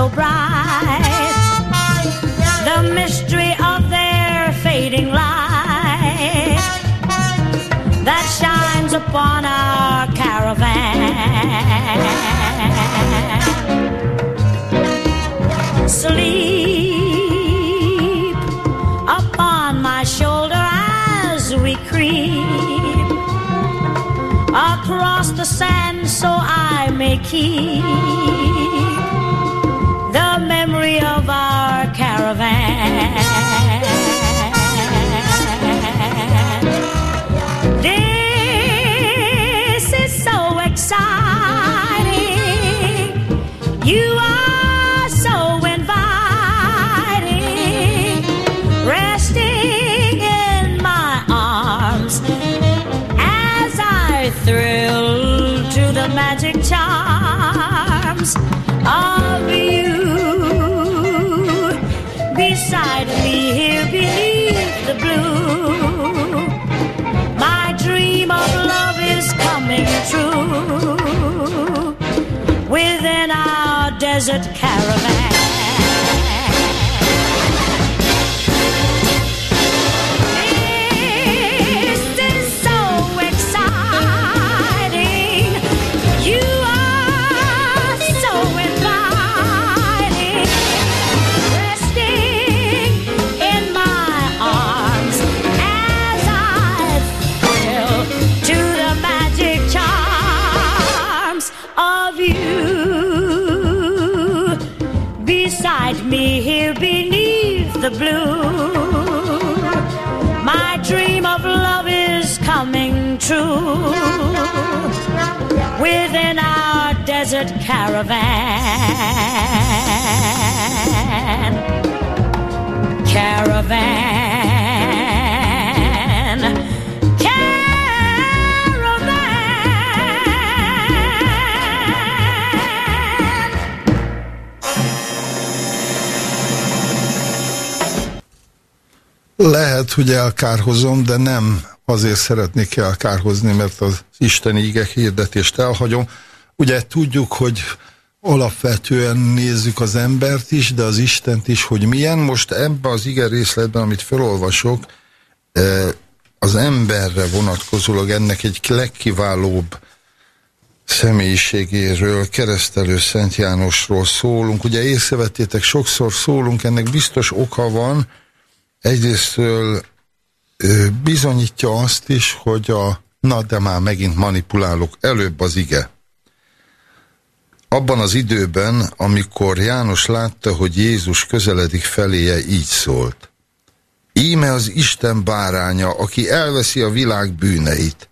so bright. The mystery of their fading light that shines upon our caravan. Sleep upon my shoulder as we creep across the sand so I may keep caravan. Desert caravan. Blue. My dream of love is coming true within our desert caravan. Caravan. Lehet, hogy elkárhozom, de nem azért szeretnék elkárhozni, mert az Isten íge hirdetést elhagyom. Ugye tudjuk, hogy alapvetően nézzük az embert is, de az Istent is, hogy milyen. Most ebben az ige részletben, amit felolvasok, e, az emberre vonatkozólag ennek egy legkiválóbb személyiségéről, keresztelő Szent Jánosról szólunk. Ugye észrevettétek, sokszor szólunk, ennek biztos oka van, egyrésztől bizonyítja azt is, hogy a na de már megint manipulálok, előbb az ige. Abban az időben, amikor János látta, hogy Jézus közeledik feléje, így szólt. Íme az Isten báránya, aki elveszi a világ bűneit.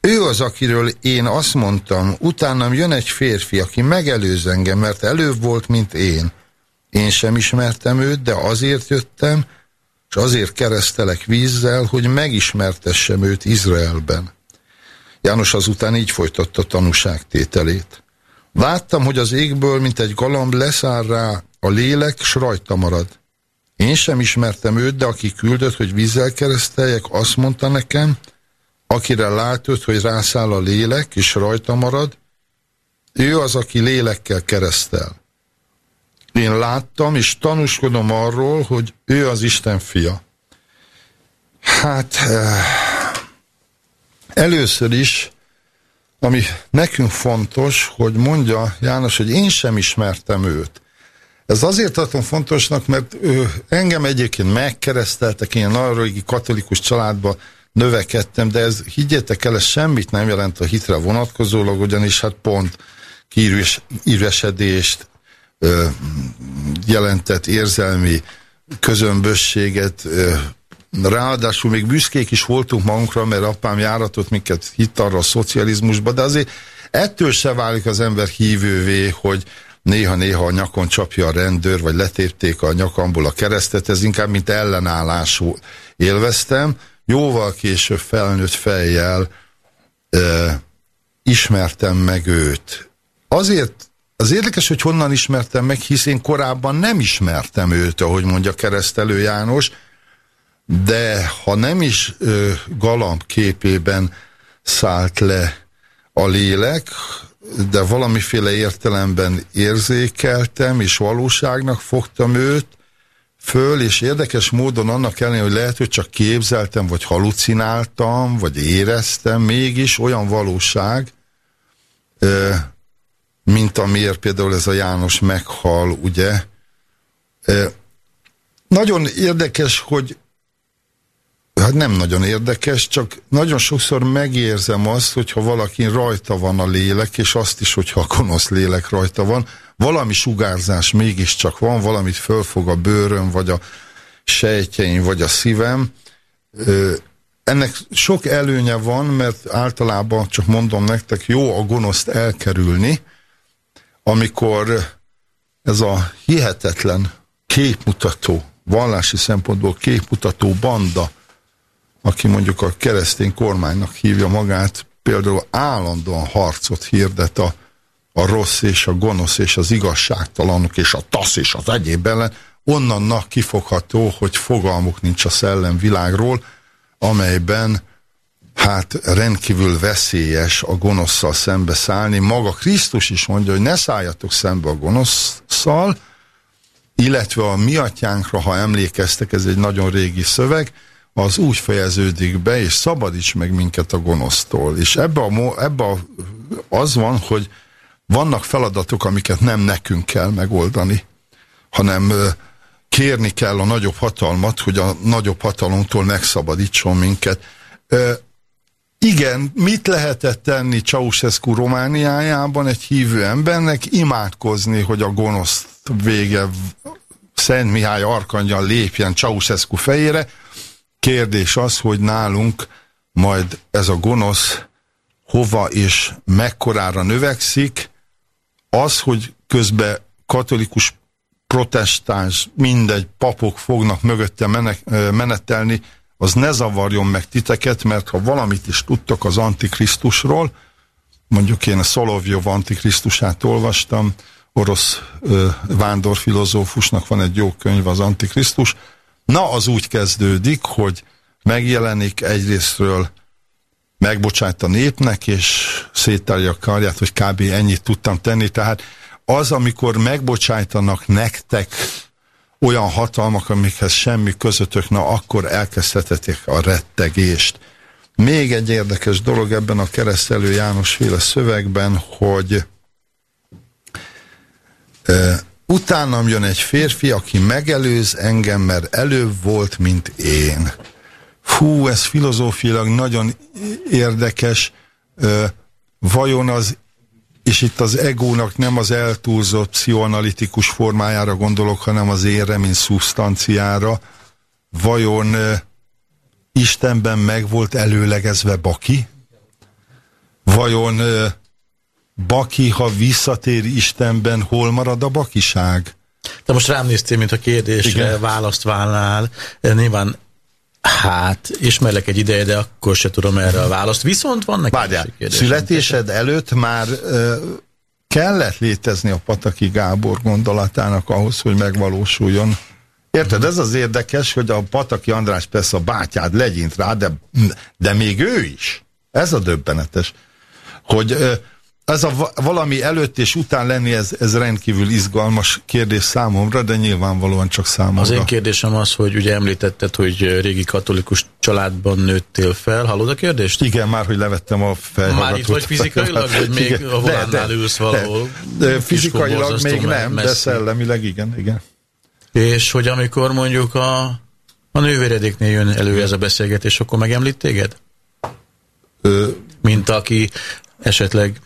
Ő az, akiről én azt mondtam, utánam jön egy férfi, aki megelőz engem, mert előbb volt, mint én. Én sem ismertem őt, de azért jöttem, és azért keresztelek vízzel, hogy megismertessem őt Izraelben. János azután így folytatta tanúságtételét. Láttam, hogy az égből, mint egy galamb leszáll rá a lélek, s rajta marad. Én sem ismertem őt, de aki küldött, hogy vízzel kereszteljek, azt mondta nekem, akire látod, hogy rászáll a lélek, és rajta marad, ő az, aki lélekkel keresztel. Én láttam, és tanúskodom arról, hogy ő az Isten fia. Hát eh, először is, ami nekünk fontos, hogy mondja János, hogy én sem ismertem őt. Ez azért tartom fontosnak, mert ő, engem egyébként megkereszteltek, én nagyon régi katolikus családba növekedtem, de ez, higgyétek el, ez semmit nem jelent a hitre vonatkozólag, ugyanis hát pont kiüresedést, jelentett érzelmi közömbösséget, ráadásul még büszkék is voltunk magunkra, mert apám járatott minket hitt arra a szocializmusba, de azért ettől se válik az ember hívővé, hogy néha-néha a nyakon csapja a rendőr, vagy letépték a nyakamból a keresztet, ez inkább mint ellenállású élveztem. Jóval később felnőtt fejjel e, ismertem meg őt. Azért az érdekes, hogy honnan ismertem meg, hisz én korábban nem ismertem őt, ahogy mondja keresztelő János, de ha nem is ö, galamb képében szállt le a lélek, de valamiféle értelemben érzékeltem, és valóságnak fogtam őt föl, és érdekes módon annak ellenére, hogy lehet, hogy csak képzeltem, vagy halucináltam, vagy éreztem, mégis olyan valóság, ö, mint amiért például ez a János meghal, ugye. E, nagyon érdekes, hogy hát nem nagyon érdekes, csak nagyon sokszor megérzem azt, hogyha valaki rajta van a lélek, és azt is, hogyha a gonosz lélek rajta van, valami sugárzás mégiscsak van, valamit fölfog a bőröm, vagy a sejtjeim, vagy a szívem. Ennek sok előnye van, mert általában, csak mondom nektek, jó a gonoszt elkerülni, amikor ez a hihetetlen képmutató, vallási szempontból képmutató banda, aki mondjuk a keresztény kormánynak hívja magát, például állandóan harcot hirdet a, a rossz és a gonosz és az igazságtalanok és a tasz és az egyéb ellen, onnannak kifogható, hogy fogalmuk nincs a szellemvilágról, amelyben hát rendkívül veszélyes a gonoszszal szembe szállni. Maga Krisztus is mondja, hogy ne szálljatok szembe a gonoszszal, illetve a mi atyánkra, ha emlékeztek, ez egy nagyon régi szöveg, az úgy fejeződik be, és szabadíts meg minket a gonosztól. És ebbe, a, ebbe a, az van, hogy vannak feladatok, amiket nem nekünk kell megoldani, hanem kérni kell a nagyobb hatalmat, hogy a nagyobb hatalomtól megszabadítson minket. Igen, mit lehetett tenni Ceausescu Romániájában egy hívő embernek? Imádkozni, hogy a gonosz vége Szent Mihály Arkangyal lépjen Ceausescu fejére. Kérdés az, hogy nálunk majd ez a gonosz hova és mekkorára növekszik, az, hogy közben katolikus protestáns, mindegy, papok fognak mögötte menetelni, az ne zavarjon meg titeket, mert ha valamit is tudtok az Antikrisztusról, mondjuk én a Szolovjov Antikrisztusát olvastam, orosz ö, vándorfilozófusnak van egy jó könyv, az Antikrisztus. Na, az úgy kezdődik, hogy megjelenik egyrésztről megbocsát a népnek, és széttárja a karját, hogy kb. ennyit tudtam tenni. Tehát az, amikor megbocsájtanak nektek olyan hatalmak, amikhez semmi közöttök, na akkor elkezdhetetik a rettegést. Még egy érdekes dolog ebben a keresztelő János féle szövegben, hogy e, utánam jön egy férfi, aki megelőz engem, mert előbb volt, mint én. Fú, ez filozófiailag nagyon érdekes. E, vajon az és itt az egónak nem az eltúlzott pszichoanalitikus formájára gondolok, hanem az érre, mint szubstanciára. Vajon Istenben meg volt előlegezve Baki? Vajon Baki, ha visszatér Istenben, hol marad a bakiság? De most rám néztél, mint a kérdésre Igen. választ válnál. Nyilván Hát, ismerlek egy ideje, de akkor se tudom erre a választ. Viszont van nekem Várjál, születésed előtt már ö, kellett létezni a Pataki Gábor gondolatának ahhoz, hogy megvalósuljon. Érted? Ez az érdekes, hogy a Pataki András persze a bátyád legyint rá, de, de még ő is. Ez a döbbenetes. Hogy ö, ez a valami előtt és után lenni, ez, ez rendkívül izgalmas kérdés számomra, de nyilvánvalóan csak számomra. Az én kérdésem az, hogy ugye említetted, hogy régi katolikus családban nőttél fel. Hallod a kérdést? Igen, már hogy levettem a fejhallgatót. Már itt vagy fizikailag, vagy még igen, a volánnál ülsz valahol? De, de, fizikailag még nem, messzi. de szellemileg igen, igen. És hogy amikor mondjuk a, a nővéredéknél jön elő ez a beszélgetés, akkor megemlít téged? Ö, Mint aki esetleg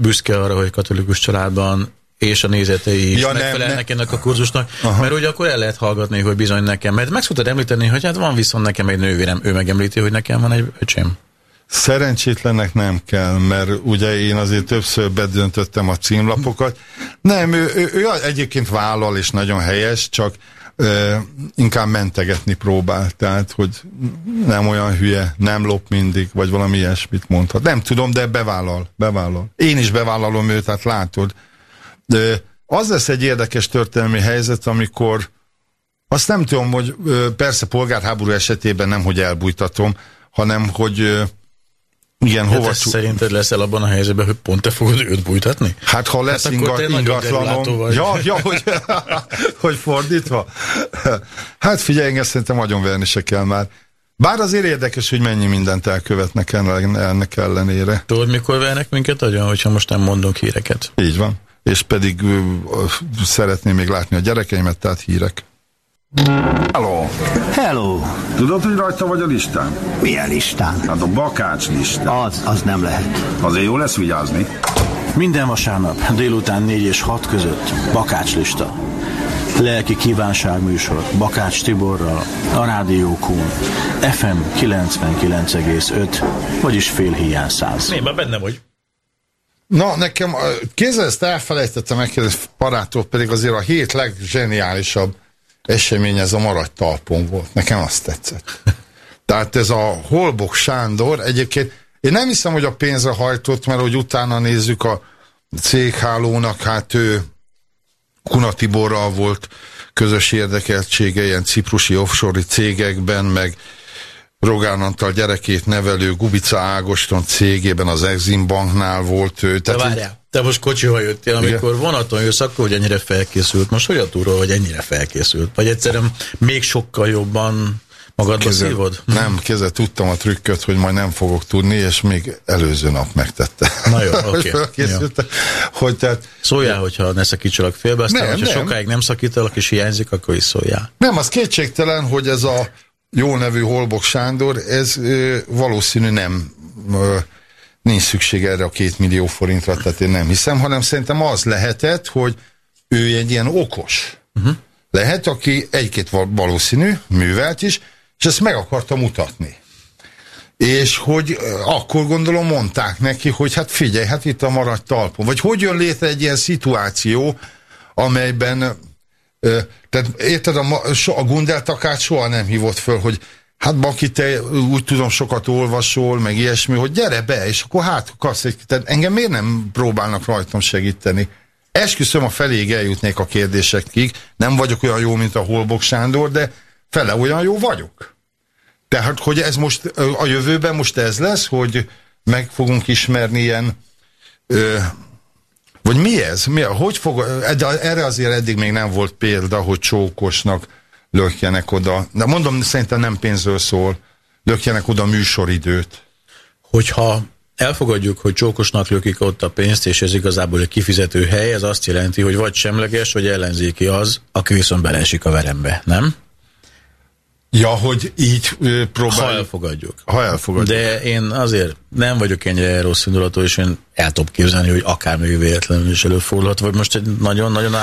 büszke arra, hogy katolikus családban és a nézetei is ja, megfelelnek ennek a kurzusnak, Aha. mert ugye akkor el lehet hallgatni, hogy bizony nekem, mert meg szoktad említeni, hogy hát van viszont nekem egy nővérem, ő megemlíti, hogy nekem van egy öcsém. Szerencsétlennek nem kell, mert ugye én azért többször bedöntöttem a címlapokat. Nem, ő, ő, ő egyébként vállal, és nagyon helyes, csak ö, inkább mentegetni próbál, tehát, hogy nem olyan hülye, nem lop mindig, vagy valami ilyesmit mondhat. Nem tudom, de bevállal, bevállal. Én is bevállalom őt, tehát látod. De az lesz egy érdekes történelmi helyzet, amikor azt nem tudom, hogy ö, persze polgárháború esetében nem, hogy elbújtatom, hanem, hogy igen, hova... Hát szerinted leszel abban a helyzetben, hogy pont te fogod őt bújtatni? Hát ha lesz hát inga, ingatlanom... Ja, ja, hogy, hogy fordítva? Hát figyelj, engem szerintem nagyon verni se kell már. Bár azért érdekes, hogy mennyi mindent elkövetnek ennek ellenére. Tudod, mikor vernek minket agyon, hogyha most nem mondunk híreket? Így van. És pedig uh, szeretném még látni a gyerekeimet, tehát hírek. Hello. Hello. Tudod, hogy rajta vagy a listán? Milyen listán? Hát a bakács listán. Az, az nem lehet. Azért jó lesz vigyázni. Minden vasárnap délután 4 és 6 között Bakács lista. Lelki kívánság műsor Bakács Tiborral, a Rádió Kun, FM 99,5, vagyis fél hiány száz. Mi, már benne vagy? Na, nekem, kézzel ezt elfelejtettem megkérdezni parától, pedig azért a hét legzseniálisabb esemény ez a maradj talpon volt. Nekem azt tetszett. Tehát ez a Holbok Sándor egyébként, én nem hiszem, hogy a pénzre hajtott, mert hogy utána nézzük a céghálónak, hát ő Kuna Tiborral volt közös érdekeltsége ilyen ciprusi offshore cégekben, meg Rogán Antal gyerekét nevelő Gubica Ágoston cégében az Exim Banknál volt ő. Tehát várjál, te most kocsival jöttél, amikor vonaton jössz, akkor hogy ennyire felkészült. Most hogy a túról, hogy ennyire felkészült? Vagy egyszerűen még sokkal jobban magadba Kézzel- szívod? Nem, kézzel tudtam a trükköt, hogy majd nem fogok tudni, és még előző nap megtette. Na jó, oké, felkészültem, Hogy tehát, Szóljál, hogyha ne szakítsalak félbe, aztán, Nem, hogyha nem. sokáig nem szakítalak és hiányzik, akkor is szóljál. nem, az kétségtelen, hogy ez a jó nevű Holbok Sándor, ez ö, valószínű nem ö, nincs szükség erre a két millió forintra, tehát én nem hiszem, hanem szerintem az lehetett, hogy ő egy ilyen okos. Uh-huh. Lehet, aki egyébként val- valószínű, művelt is, és ezt meg akarta mutatni. És hogy akkor gondolom mondták neki, hogy hát figyelj, hát itt a maradt talpon. Vagy hogy jön létre egy ilyen szituáció, amelyben tehát érted, a, a Gundel Takát soha nem hívott föl, hogy hát Baki, te úgy tudom sokat olvasol, meg ilyesmi, hogy gyere be, és akkor hát kapsz egy, tehát engem miért nem próbálnak rajtam segíteni? Esküszöm, a feléig eljutnék a kérdésekig, nem vagyok olyan jó, mint a Holbok Sándor, de fele olyan jó vagyok. Tehát, hogy ez most a jövőben most ez lesz, hogy meg fogunk ismerni ilyen vagy mi ez? Mi, hogy fog, de erre azért eddig még nem volt példa, hogy csókosnak lökjenek oda. De mondom, szerintem nem pénzről szól. Lökjenek oda műsoridőt. Hogyha elfogadjuk, hogy csókosnak lökik ott a pénzt, és ez igazából egy kifizető hely, ez azt jelenti, hogy vagy semleges, vagy ellenzéki az, aki viszont beleesik a verembe, nem? Ja, hogy így ö, Ha próbál. elfogadjuk. Ha elfogadjuk. De én azért nem vagyok ennyire rossz indulatú, és én el tudom képzelni, hogy akár még véletlenül is előfordulhat, vagy most egy nagyon-nagyon...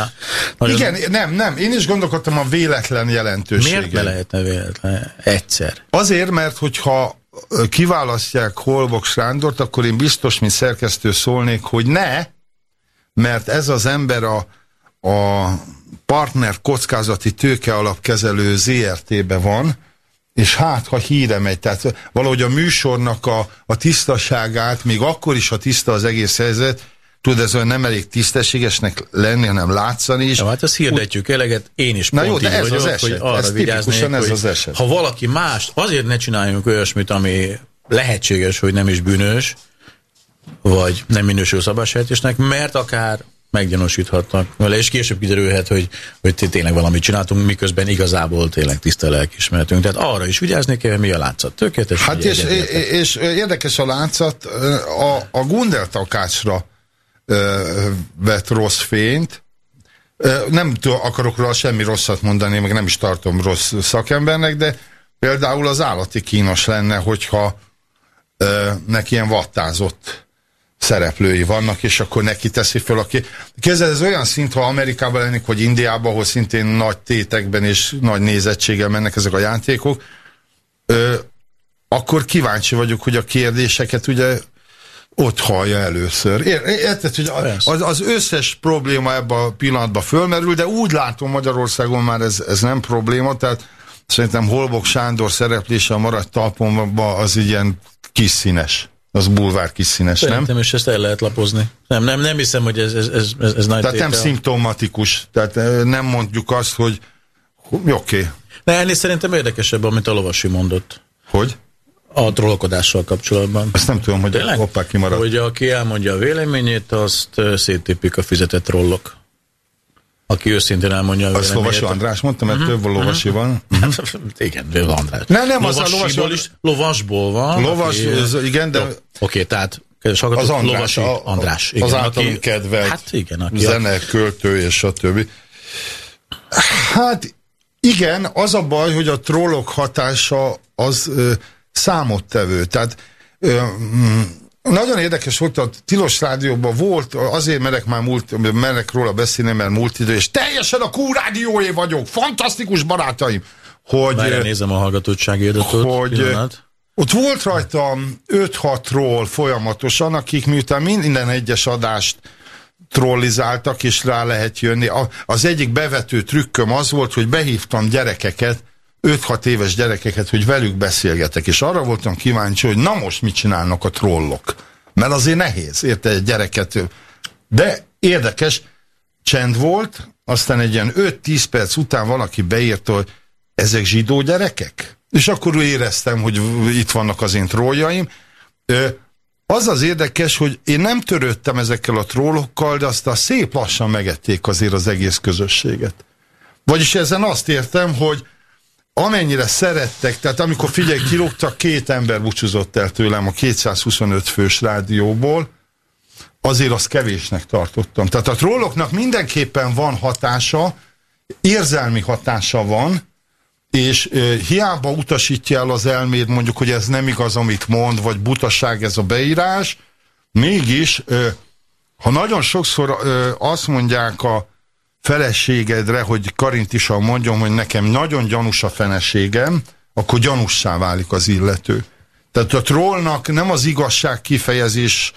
nagyon Igen, nem, nem. Én is gondolkodtam a véletlen jelentőségen. Miért be lehetne véletlen? Egyszer. Azért, mert hogyha kiválasztják Holbok Sándort, akkor én biztos, mint szerkesztő szólnék, hogy ne, mert ez az ember a, a partner kockázati tőke alapkezelő ZRT-be van, és hát, ha híre megy, tehát valahogy a műsornak a, a tisztaságát, még akkor is, ha tiszta az egész helyzet, tud ez olyan nem elég tisztességesnek lenni, hanem látszani is. Ja, hát ezt hirdetjük eleget, én is Na jó, de ez vagyok, az eset, hogy arra ez vigyáznék, ez az eset. ha valaki más, azért ne csináljunk olyasmit, ami lehetséges, hogy nem is bűnös, vagy nem minősül szabálysejtésnek, mert akár meggyanúsíthatnak vele, és később kiderülhet, hogy, hogy té- tényleg valamit csináltunk, miközben igazából tényleg tiszta lelkismeretünk. Tehát arra is vigyázni kell, mi a látszat. Tökéletes. Hát és, és, és érdekes a látszat, a, a Gundel takácsra ö, vett rossz fényt. Nem akarok róla semmi rosszat mondani, meg nem is tartom rossz szakembernek, de például az állati kínos lenne, hogyha neki ilyen vattázott szereplői vannak, és akkor neki teszi föl, aki... Kézzel ez olyan szint, ha Amerikában lennék, vagy Indiában, ahol szintén nagy tétekben és nagy nézettséggel mennek ezek a játékok, ö, akkor kíváncsi vagyok, hogy a kérdéseket ugye ott hallja először. Ér- Érted, hogy az, az összes probléma ebben a pillanatban fölmerül, de úgy látom Magyarországon már ez, ez nem probléma, tehát szerintem Holbok Sándor szereplése a maradt talpomban az ilyen kis színes. Az bulvár kis színes, nem? Szerintem is ezt el lehet lapozni. Nem, nem, nem hiszem, hogy ez, ez, ez, ez, ez nagy Tehát nem tétel. szimptomatikus. Tehát nem mondjuk azt, hogy oké, okay. De ennél szerintem érdekesebb, amit a lovasi mondott hogy? a trollkodással kapcsolatban. Ezt nem tudom, hogy hoppá kimaradt. Hogy aki elmondja a véleményét, azt széttépik a fizetett trollok. Aki őszintén elmondja a Azt. Lovasi András mondta, mert több a lovasi van. Igen, ő András. Nem, nem, az a lovasi- is, lovasból van. Lovas, aki- ez, igen, de Oké, tehát kedves hallgatók, az András, Lovasi a, András. igen, az aki- kedvelt Hát igen, aki zene, költő és stb. Hát igen, az a baj, hogy a trollok hatása az ö, számottevő. Tehát ö, nagyon érdekes volt, a Tilos Rádióban volt, azért merek már múlt, merek róla beszélni, mert múlt idő, és teljesen a Q rádióé vagyok, fantasztikus barátaim, hogy... Várjál, nézem a hallgatottsági adatot. hogy pillanat. ott volt rajta 5-6-ról folyamatosan, akik miután minden egyes adást trollizáltak, és rá lehet jönni. A, az egyik bevető trükköm az volt, hogy behívtam gyerekeket, 5-6 éves gyerekeket, hogy velük beszélgetek, és arra voltam kíváncsi, hogy na most mit csinálnak a trollok. Mert azért nehéz, érte egy gyereket. De érdekes, csend volt, aztán egy ilyen 5-10 perc után valaki beírta, hogy ezek zsidó gyerekek? és akkor éreztem, hogy itt vannak az én trolljaim. Az az érdekes, hogy én nem törődtem ezekkel a trollokkal, de aztán szép lassan megették azért az egész közösséget. Vagyis ezen azt értem, hogy amennyire szerettek, tehát amikor figyelj, kirúgtak, két ember búcsúzott el tőlem a 225 fős rádióból, azért azt kevésnek tartottam. Tehát a trolloknak mindenképpen van hatása, érzelmi hatása van, és hiába utasítja el az elméd mondjuk, hogy ez nem igaz, amit mond, vagy butaság ez a beírás, mégis, ha nagyon sokszor azt mondják a feleségedre, hogy karintisan mondjam, hogy nekem nagyon gyanús a feleségem, akkor gyanussá válik az illető. Tehát a trollnak nem az igazság kifejezés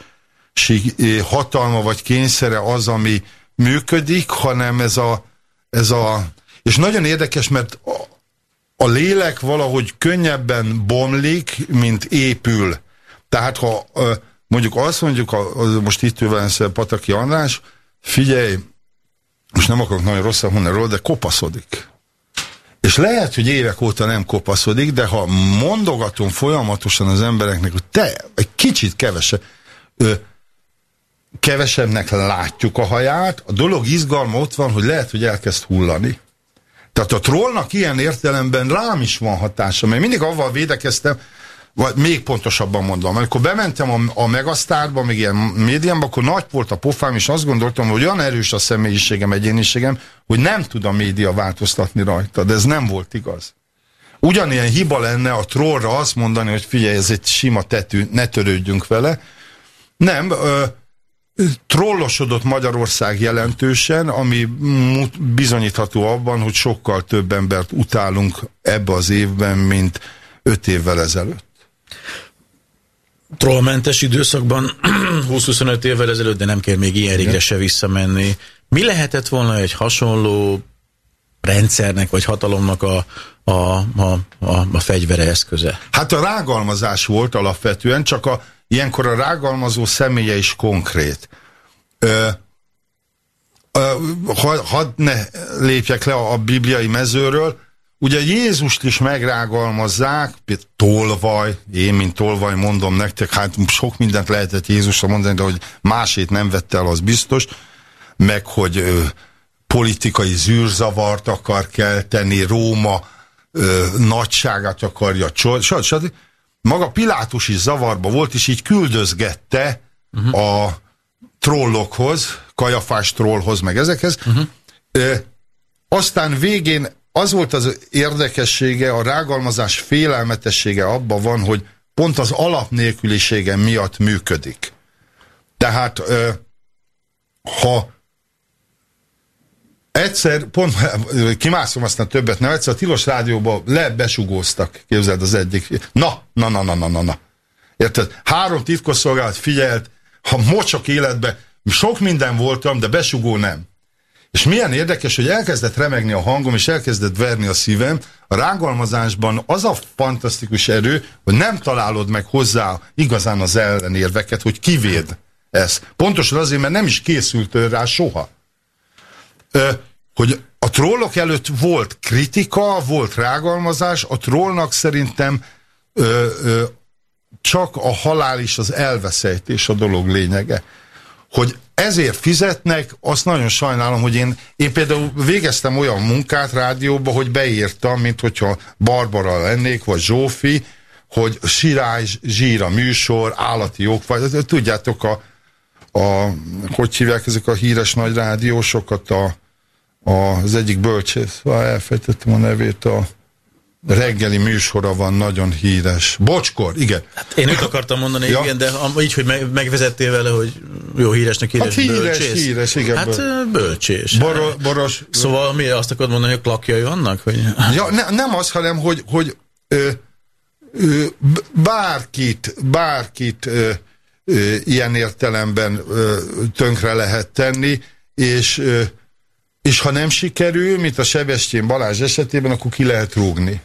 hatalma vagy kényszere az, ami működik, hanem ez a, ez a és nagyon érdekes, mert a, a lélek valahogy könnyebben bomlik, mint épül. Tehát ha mondjuk azt mondjuk, a, most itt ül Pataki András, figyelj, most nem akarok nagyon rosszat mondani róla, de kopaszodik. És lehet, hogy évek óta nem kopaszodik, de ha mondogatom folyamatosan az embereknek, hogy te egy kicsit kevesebb, ö, kevesebbnek látjuk a haját, a dolog izgalma ott van, hogy lehet, hogy elkezd hullani. Tehát a trollnak ilyen értelemben rám is van hatása, mert mindig avval védekeztem, vagy még pontosabban mondom, amikor bementem a, a Megasztárba, még ilyen médiámba, akkor nagy volt a pofám, és azt gondoltam, hogy olyan erős a személyiségem, egyéniségem, hogy nem tud a média változtatni rajta, de ez nem volt igaz. Ugyanilyen hiba lenne a trollra azt mondani, hogy figyelj, ez egy sima tetű, ne törődjünk vele. Nem, ö, trollosodott Magyarország jelentősen, ami bizonyítható abban, hogy sokkal több embert utálunk ebbe az évben, mint öt évvel ezelőtt trollmentes időszakban 20-25 évvel ezelőtt, de nem kell még ilyen régre se visszamenni. Mi lehetett volna egy hasonló rendszernek vagy hatalomnak a, a, a, a, a fegyvere eszköze? Hát a rágalmazás volt alapvetően, csak a, ilyenkor a rágalmazó személye is konkrét. Ö, ö, ha, hadd ne lépjek le a, a bibliai mezőről, Ugye Jézust is megrágalmazzák, tolvaj, én mint tolvaj mondom nektek, hát sok mindent lehetett Jézusra mondani, de hogy másét nem vette el, az biztos, meg hogy ö, politikai zűrzavart akar kelteni, Róma ö, nagyságát akarja stb. Maga Pilátus is zavarba volt, és így küldözgette uh -huh. a trollokhoz, kajafás trollhoz, meg ezekhez. Uh -huh. ö, aztán végén az volt az érdekessége, a rágalmazás félelmetessége abban van, hogy pont az alapnélkülisége miatt működik. Tehát, ha egyszer, pont kimászom aztán többet, nem egyszer a Tilos Rádióba lebesugóztak, képzeld az egyik. Na, na, na, na, na, na, na. Érted? Három titkosszolgálat figyelt, ha mocsok életbe, sok minden voltam, de besugó nem. És milyen érdekes, hogy elkezdett remegni a hangom, és elkezdett verni a szívem. A rágalmazásban az a fantasztikus erő, hogy nem találod meg hozzá igazán az ellenérveket, hogy kivéd ezt. Pontosan azért, mert nem is készült rá soha. Ö, hogy a trollok előtt volt kritika, volt rágalmazás, a trollnak szerintem ö, ö, csak a halál és az elveszejtés a dolog lényege. Hogy ezért fizetnek, azt nagyon sajnálom, hogy én, én például végeztem olyan munkát rádióba, hogy beírtam, mint hogyha Barbara lennék, vagy Zsófi, hogy sirály, zsír a műsor, állati vagy. Tudjátok a, a hogy hívják ezek a híres nagy rádiósokat, a, a, az egyik bölcsész, elfejtettem a nevét, a reggeli műsora van, nagyon híres. Bocskor, igen. Hát én őt akartam mondani, ja. igen, de így, hogy megvezettél vele, hogy jó híresnek híres, hát híres, bölcsész. híres, igen. Hát bölcsés. Boro, boros. Szóval mi azt akarod mondani, hogy klakjai vannak? Hogy... Ja, ne, nem az, hanem, hogy, hogy ö, ö, bárkit, bárkit ö, ö, ilyen értelemben ö, tönkre lehet tenni, és ö, és ha nem sikerül, mint a Sebestyén Balázs esetében, akkor ki lehet rúgni.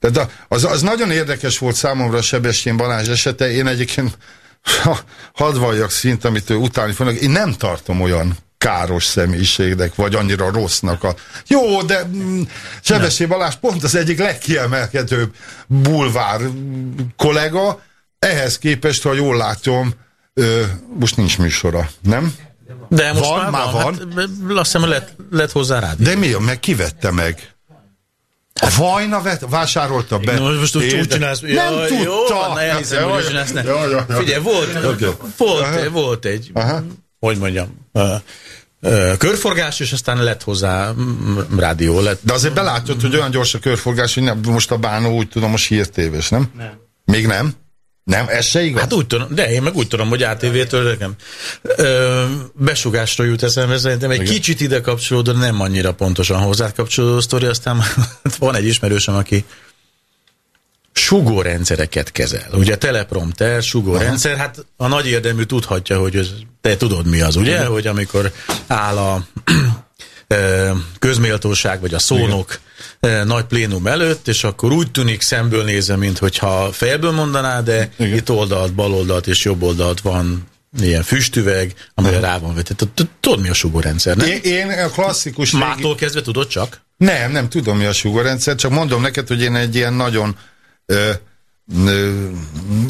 Tehát az, az nagyon érdekes volt számomra a Sebestyén Balázs esete. Én egyébként, ha, hadd valljak szint, amit ő utálni fognak, én nem tartom olyan káros személyiségnek, vagy annyira rossznak a... Jó, de mm, Sebessé Balázs pont az egyik legkiemelkedőbb bulvár kollega, ehhez képest, ha jól látom, ö, most nincs műsora, nem? De most Van, már, már van. van. Hát, azt hiszem, lett, lett hozzá rád. De mi, meg kivette meg? A Vajna vet, vásárolta be. No, most úgy, úgy Érde- csinálsz. Nem Jaj, tudta. Jó, van, ne elhiszem, Jaj, hogy úgy csinálsz. Ne. jaj, jaj, jaj. Figyelj, volt, volt, Aha. volt egy, Aha. hogy mondjam, körforgás, és aztán lett hozzá mm, rádió. Lett. De azért belátod, hogy olyan gyors a körforgás, hogy nem, most a bánó úgy tudom, most hírtévés, nem? Nem. Még nem? Nem? Ez se igaz? Hát úgy tudom, de én meg úgy tudom, hogy ATV-től nekem besugásra jut eszembe, szerintem egy Igen. kicsit ide kapcsolódó, nem annyira pontosan hozzá kapcsolódó sztori, aztán van egy ismerősöm, aki sugórendszereket kezel. Ugye teleprompter, sugórendszer, hát a nagy érdemű tudhatja, hogy ez, te tudod mi az, ugye? Hogy amikor áll a közméltóság, vagy a szónok ö, nagy plénum előtt, és akkor úgy tűnik szemből nézve, mint hogyha fejből mondaná, de Igen. itt oldalt, bal oldalt és jobb oldalt van ilyen füstüveg, amire rá van vetett. Tudod mi a sugórendszer, nem? Én, én a klasszikus... régi- Mától kezdve tudod csak? Nem, nem tudom mi a sugórendszer, csak mondom neked, hogy én egy ilyen nagyon ö,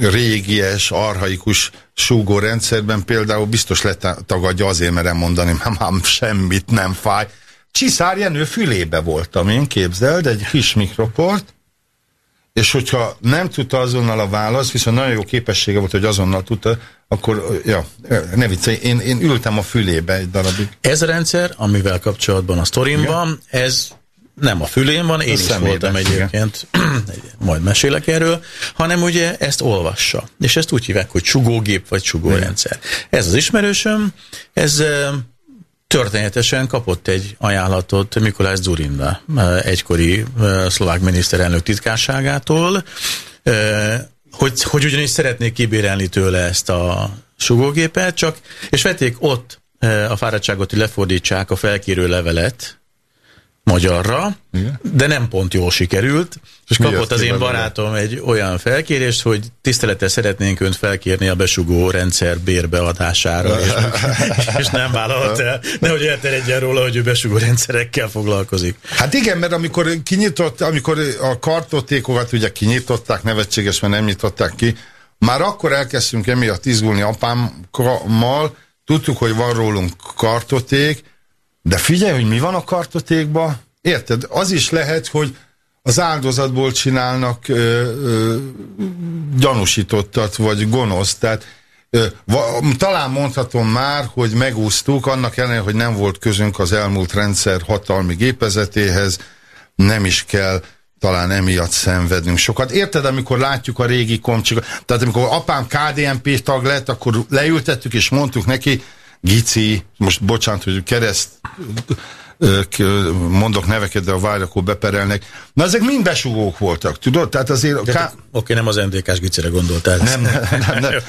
régies, arhaikus súgórendszerben például biztos letagadja azért merem mondani, mert már semmit nem fáj. Csiszár Jenő fülébe voltam én, képzeld, egy kis mikroport, és hogyha nem tudta azonnal a választ, viszont nagyon jó képessége volt, hogy azonnal tudta, akkor, ja, ne viccelj, én, én ültem a fülébe egy darabig. Ez a rendszer, amivel kapcsolatban a sztorimban, ez nem a fülén van, én A is voltam egyébként, majd mesélek erről, hanem ugye ezt olvassa. És ezt úgy hívják, hogy sugógép vagy sugórendszer. Ez az ismerősöm, ez történetesen kapott egy ajánlatot Mikolás Zurinda, egykori szlovák miniszterelnök titkárságától, hogy, hogy ugyanis szeretnék kibérelni tőle ezt a sugógépet, csak, és vették ott a fáradtságot, hogy lefordítsák a felkérő levelet magyarra, Igen. de nem pont jól sikerült, és Mi kapott az én barátom egy olyan felkérést, hogy tisztelettel szeretnénk önt felkérni a besugó rendszer bérbeadására, és, és nem vállalt el, nehogy elterjedjen róla, hogy ő besugó rendszerekkel foglalkozik. Hát igen, mert amikor kinyitott, amikor a kartotékokat ugye kinyitották, nevetséges, mert nem nyitották ki, már akkor elkezdtünk emiatt izgulni apámmal, tudtuk, hogy van rólunk kartoték, de figyelj, hogy mi van a kartotékban, érted? Az is lehet, hogy az áldozatból csinálnak ö, ö, gyanúsítottat, vagy gonosz, tehát talán mondhatom már, hogy megúsztuk, annak ellenére, hogy nem volt közünk az elmúlt rendszer hatalmi gépezetéhez, nem is kell talán emiatt szenvednünk sokat. Érted, amikor látjuk a régi komcsikat, tehát amikor apám KDNP tag lett, akkor leültettük és mondtuk neki, Gici, most bocsánat, hogy kereszt mondok neveket, de a várjakó beperelnek. Na ezek mind besugók voltak, tudod? Tehát azért... De, Ká- Oké, nem az NDK-s gicire gondoltál. nem, nem, nem. nem.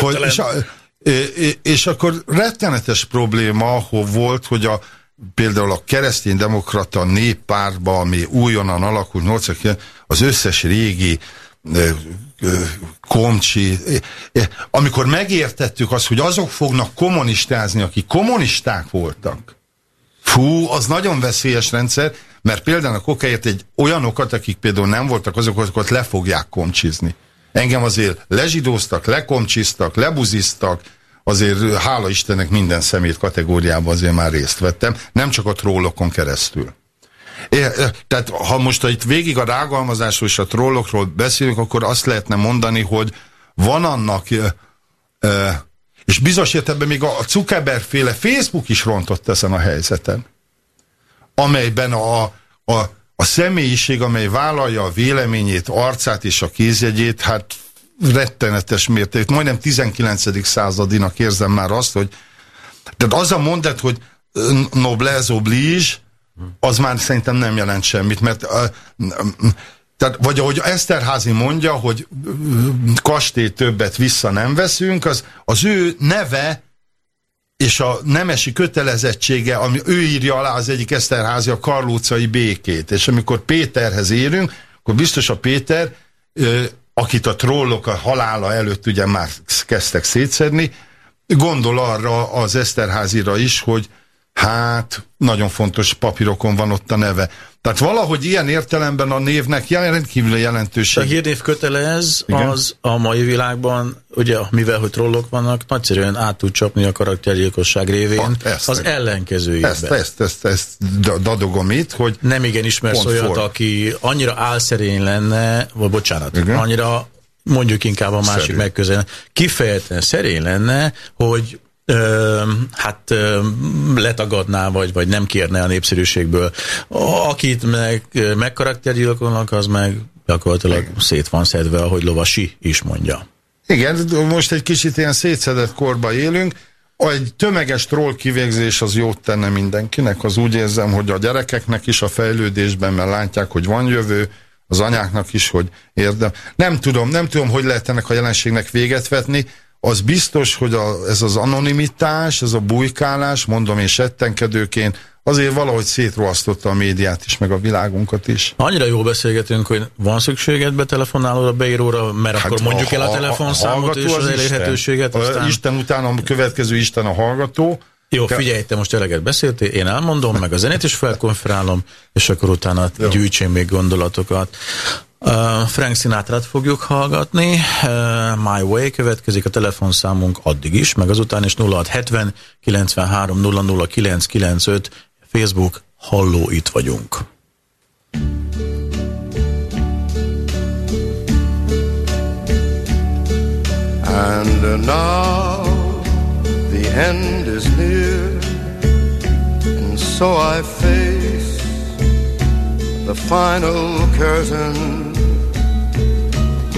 Jó, hogy, és, a, és, akkor rettenetes probléma ahol volt, hogy a, például a kereszténydemokrata néppárba, ami újonnan alakult, 80 az összes régi komcsi, amikor megértettük azt, hogy azok fognak kommunistázni, akik kommunisták voltak, Fú, az nagyon veszélyes rendszer, mert például a kokáért egy olyanokat, akik például nem voltak, azokat le fogják komcsizni. Engem azért lezsidóztak, lekomcsiztak, lebuziztak, azért hála Istennek minden szemét kategóriában azért már részt vettem, nem csak a trollokon keresztül. É, tehát ha most itt végig a rágalmazásról és a trollokról beszélünk, akkor azt lehetne mondani, hogy van annak, ö, ö, és bizonyos értelemben még a Zuckerberg féle Facebook is rontott ezen a helyzeten, amelyben a, a, a személyiség, amely vállalja a véleményét, arcát és a kézjegyét, hát rettenetes mérték. Majdnem 19. századinak érzem már azt, hogy tehát az a mondat, hogy ö, noblesse oblige, az már szerintem nem jelent semmit, mert tehát, vagy ahogy Eszterházi mondja, hogy kastély többet vissza nem veszünk, az, az ő neve és a nemesi kötelezettsége, ami ő írja alá az egyik Eszterházi a karlócai békét, és amikor Péterhez érünk, akkor biztos a Péter, akit a trollok a halála előtt ugye már kezdtek szétszedni, gondol arra az Eszterházira is, hogy Hát, nagyon fontos papírokon van ott a neve. Tehát valahogy ilyen értelemben a névnek rendkívül A jelentőség. hírnév kötelez, Igen. az a mai világban, ugye mivel hogy trollok vannak, nagyszerűen át tud csapni a karaktergyilkosság révén Ha, ezt- az ellenkezőjébe. Ezt, ezt, ezt, ezt da- dadogom itt, hogy Nem igen ismersz olyat, for. aki annyira álszerény lenne, vagy bocsánat, Igen. annyira mondjuk inkább a másik megközelítés, kifejezetten szerény lenne, hogy hát letagadná, vagy, vagy nem kérne a népszerűségből. Akit meg megkaraktergyilkolnak, az meg gyakorlatilag szét van szedve, ahogy Lovasi is mondja. Igen, most egy kicsit ilyen szétszedett korba élünk. Egy tömeges troll kivégzés az jót tenne mindenkinek. Az úgy érzem, hogy a gyerekeknek is a fejlődésben, mert látják, hogy van jövő, az anyáknak is, hogy érdem. Nem tudom, nem tudom, hogy lehet ennek a jelenségnek véget vetni. Az biztos, hogy a, ez az anonimitás, ez a bujkálás, mondom én settenkedőként, azért valahogy szétroasztotta a médiát is, meg a világunkat is. Annyira jól beszélgetünk, hogy van szükséged betelefonálóra, beíróra, mert hát akkor mondjuk el a telefonszámot és az elérhetőséget. Isten. Aztán... A Isten után a következő Isten a hallgató. Jó, Ke- figyelj, te most eleget beszéltél, én elmondom, meg a zenét is felkonferálom, és akkor utána Jó. gyűjtsén még gondolatokat. Frank Sinatra-t fogjuk hallgatni, My Way következik a telefonszámunk addig is, meg azután is 0670 93 00 995 Facebook, halló, itt vagyunk. And now the end is near, and so I face the final curtain.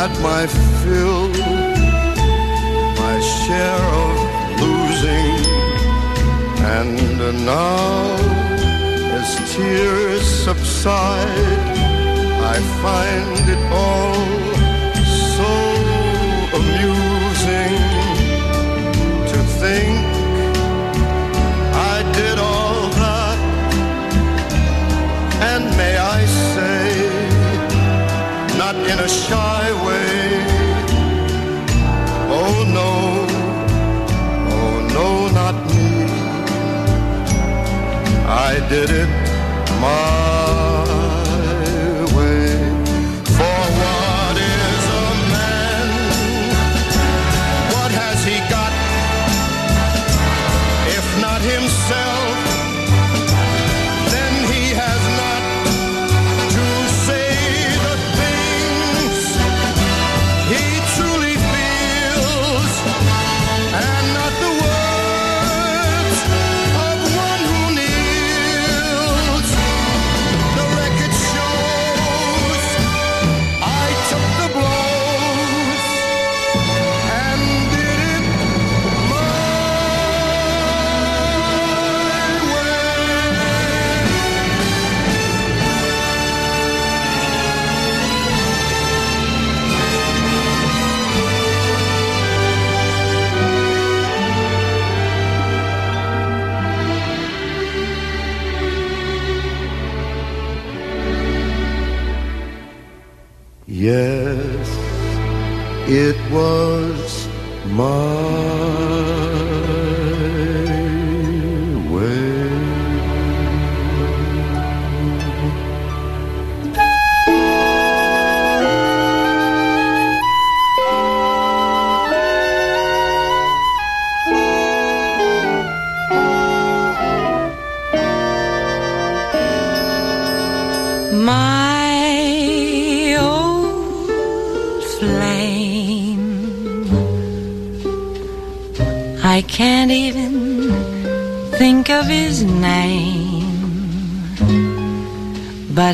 had my fill my share of losing, and now as tears subside, I find it all did it. My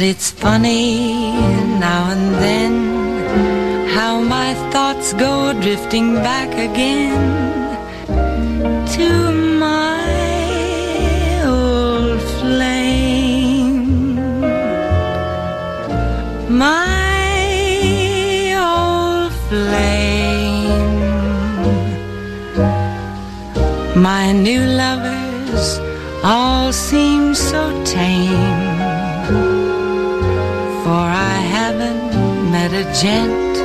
it's funny now and then how my thoughts go drifting back again to my old flame. My old flame. My new gent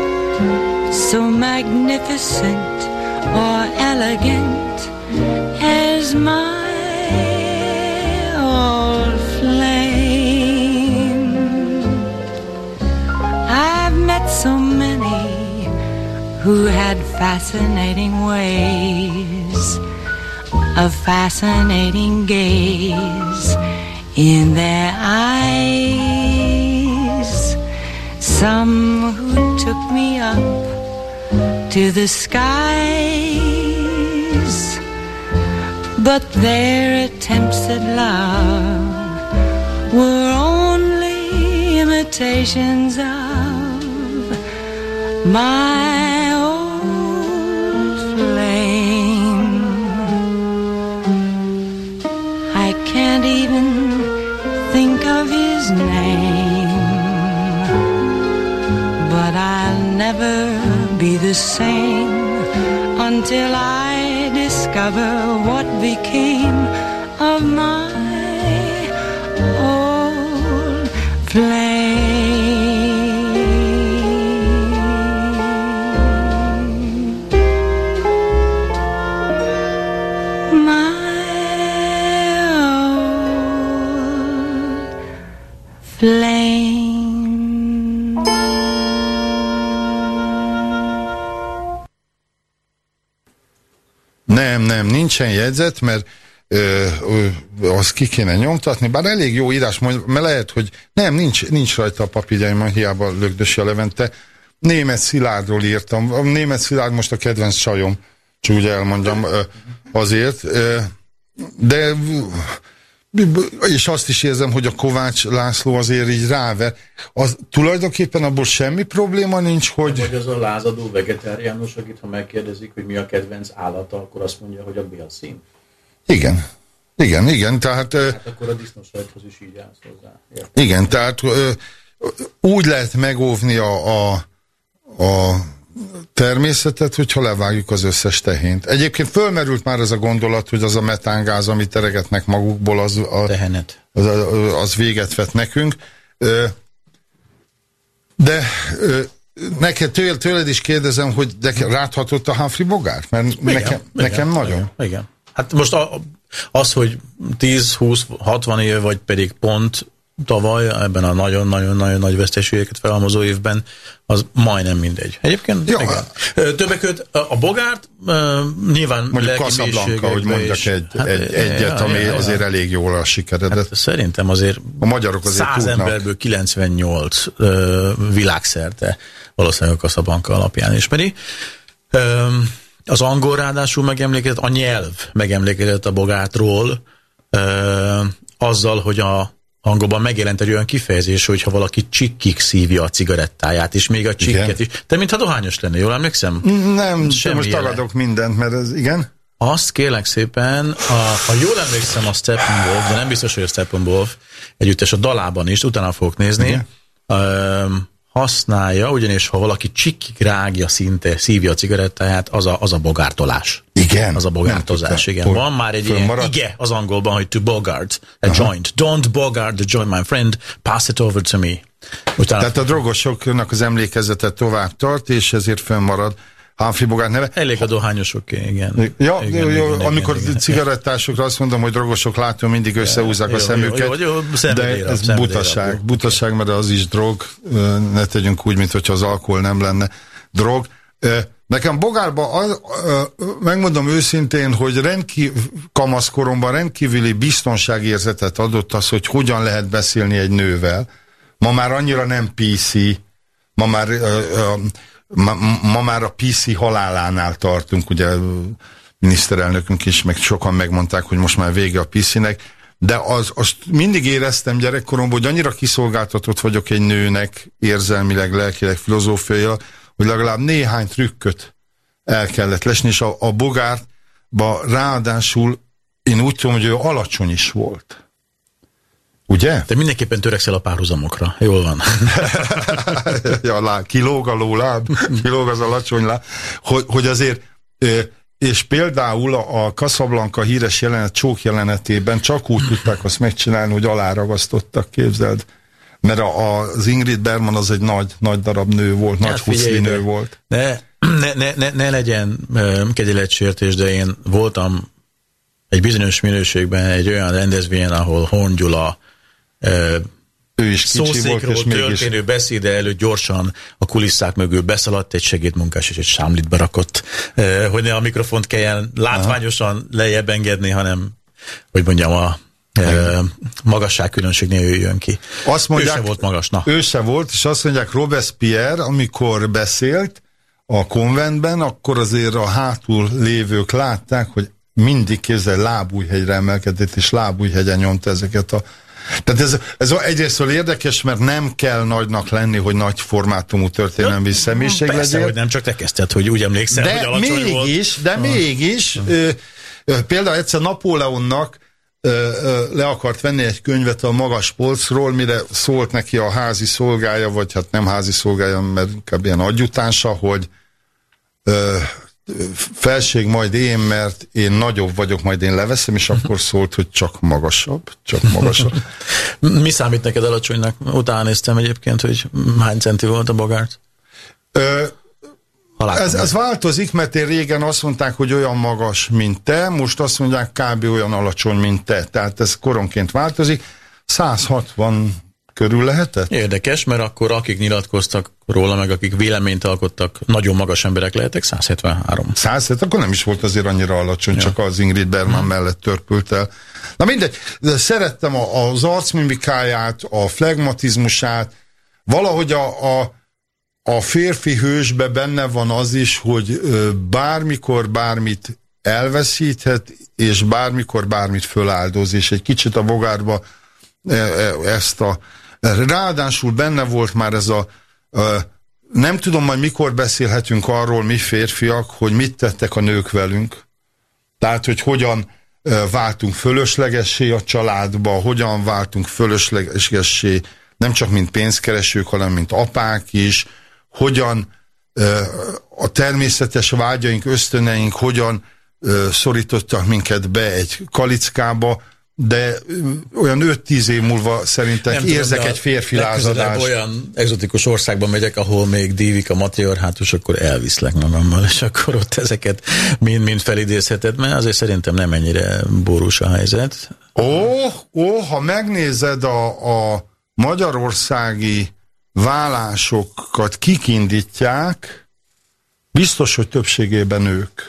so magnificent or elegant as my old flame. I've met so many who had fascinating ways, a fascinating gaze in their eyes. Some took me up to the skies, but their attempts at love were only imitations of my old flame. I can't even think of his name, be the same until I discover what became of my nincsen jegyzet, mert ö, ö, azt ki kéne nyomtatni, bár elég jó írás, mert lehet, hogy nem, nincs, nincs rajta a papírjaim, hiába lögdösi a Levente. Német Szilárdról írtam. A Német Szilárd most a kedvenc csajom, csak úgy elmondjam azért. De és azt is érzem, hogy a Kovács László azért így ráver. Az, tulajdonképpen abból semmi probléma nincs, hogy... Vagy az a lázadó vegetáriánus, akit ha megkérdezik, hogy mi a kedvenc állata, akkor azt mondja, hogy a bélszín. Igen. Igen, igen, tehát... Hát akkor a disznósajthoz is így állsz hozzá. Érted? Igen, tehát ö, úgy lehet megóvni a, a, a természetet, hogyha levágjuk az összes tehént. Egyébként fölmerült már ez a gondolat, hogy az a metángáz, amit teregetnek magukból, az, a, Tehenet. az, az véget vet nekünk. De neked, tőled, tőled is kérdezem, hogy de ráthatott a Humphrey Bogart? Mert nekem, nekem nagyon. Igen, igen. Hát most a, az, hogy 10-20-60 év, vagy pedig pont tavaly ebben a nagyon-nagyon-nagyon nagy veszteségeket felhalmozó évben, az majdnem mindegy. Egyébként Jó. igen. Ö, Többek között a Bogárt nyilván Mondjuk Casablanca, hogy mondjak is- egy, hát, egy, egyet, ja, ami ja, ja. azért elég jól a sikeredet. Hát szerintem azért A magyarok azért 100 tudnak. emberből 98 ö, világszerte valószínűleg a Casablanca alapján ismeri. Az angol ráadásul megemlékezett, a nyelv megemlékezett a Bogátról, azzal, hogy a angolban megjelent egy olyan kifejezés, hogy ha valaki csikkig szívja a cigarettáját, és még a csikket is. Te mintha dohányos lenne, jól emlékszem? Nem, Semmi most jele. tagadok mindent, mert ez igen. Azt kérlek szépen, a, ha jól emlékszem a Steppenwolf, de nem biztos, hogy a Steppenwolf együttes a dalában is, utána fogok nézni, Igen. öm, használja, ugyanis ha valaki csikig rágja szinte, szívja a cigarettáját, az a, az a bogártolás. Igen. Az a bogártozás, igen. tudtam. Van már egy ilyen Fönnmaradt? ige az angolban, hogy to bogart a joint. Don't bogart the joint, my friend, pass it over to me. Utána Tehát a drogosoknak az emlékezete tovább tart, és ezért fönnmarad Bogart neve. elég a dohányosoké, igen. Ja, igen, jó, jó, igen, amikor igen, igen. cigarettásokra azt mondom, hogy drogosok látom, mindig összehúzzák jó, a jó, szemüket, jó, jó, de szenvedélyre, ez butaság, jó. butaság, mert az is drog, ne tegyünk úgy, mint hogyha az alkohol nem lenne drog. Nekem Bogárba, az, megmondom őszintén, hogy rendkív, kamaszkoromban rendkívüli biztonságérzetet adott az, hogy hogyan lehet beszélni egy nővel. Ma már annyira nem PC, ma már, ö, ö, ma, ma már a PC halálánál tartunk, ugye miniszterelnökünk is, meg sokan megmondták, hogy most már vége a PC-nek, de az, azt mindig éreztem gyerekkoromban, hogy annyira kiszolgáltatott vagyok egy nőnek érzelmileg, lelkileg, filozófiailag, hogy legalább néhány trükköt el kellett lesni, és a, a Bogártba ráadásul én úgy tudom, hogy ő alacsony is volt. Ugye? Te mindenképpen törekszel a párhuzamokra. Jól van. ja, lá, kilóg a lóláb, kilóg az alacsony láb, hogy, hogy azért, és például a, Casablanca híres jelenet, csók jelenetében csak úgy tudták azt megcsinálni, hogy aláragasztottak, képzeld. Mert a, az Ingrid Bergman az egy nagy, nagy darab nő volt, nagy Hát figyelj huszli ide. nő volt. Ne, ne, ne, ne, ne legyen kegyeletsértés, de én voltam egy bizonyos minőségben egy olyan rendezvényen, ahol Horn Gyula Ő is kicsi volt, és mégis történő beszéde előtt gyorsan a kulisszák mögül beszaladt egy segédmunkás és egy sámlit berakott, hogy ne a mikrofont kelljen látványosan lejjebb engedni, hanem, hogy mondjam, a magasság különbségnél jöjjön ki. Azt mondják, ő sem volt magas, na. Ő se volt, és azt mondják, Robespierre, amikor beszélt a konventben, akkor azért a hátul lévők látták, hogy mindig kézzel lábújhegyre emelkedett, és lábújhegyen nyomta ezeket a tehát ez, ez egyrésztől érdekes, mert nem kell nagynak lenni, hogy nagy formátumú történelmi személyiség Persze, legyél. hogy nem csak te kezdted, hogy úgy emlékszel, hogy De alacsony volt. mégis, de mégis, ö, ö, például egyszer Napóleonnak ö, ö, le akart venni egy könyvet a magas polcról, mire szólt neki a házi szolgája, vagy hát nem házi szolgája, mert inkább ilyen adjutánsa, hogy ö, felség majd én, mert én nagyobb vagyok, majd én leveszem, és akkor szólt, hogy csak magasabb, csak magasabb. Mi számít neked alacsonynak? Utána néztem egyébként, hogy hány centi volt a bogárt. Ö, Ez, ez változik, mert én régen azt mondták, hogy olyan magas, mint te, most azt mondják kb. olyan alacsony, mint te. Tehát ez koronként változik. 160 körül lehetett? Érdekes, mert akkor akik nyilatkoztak róla, meg akik véleményt alkottak, nagyon magas emberek lehetek, 173. 107, akkor nem is volt azért annyira alacsony, ja. csak az Ingrid Bergman mellett törpült el. Na mindegy, de szerettem az arcmimikáját, a flegmatizmusát, valahogy a, a, a férfi hősbe benne van az is, hogy bármikor bármit elveszíthet, és bármikor bármit föláldoz, és egy kicsit a bogárba e, e, ezt a ráadásul benne volt már ez a ö, nem tudom majd mikor beszélhetünk arról mi férfiak, hogy mit tettek a nők velünk. Tehát, hogy hogyan váltunk fölöslegessé a családba, hogyan váltunk fölöslegessé nem csak mint pénzkeresők, hanem mint apák is, hogyan a természetes vágyaink, ösztöneink hogyan szorítottak minket be egy kalickába, de olyan 5-10 év múlva szerintem Nem érzek tudom, egy férfi lázadást. olyan egzotikus országban megyek, ahol még dívik a matriarhátus, akkor elviszlek magammal, és akkor ott ezeket mind-mind felidézheted, mert azért szerintem nem ennyire borús a helyzet. Ó, ó, ha megnézed a, a magyarországi vállásokat kikindítják, biztos, hogy többségében ők.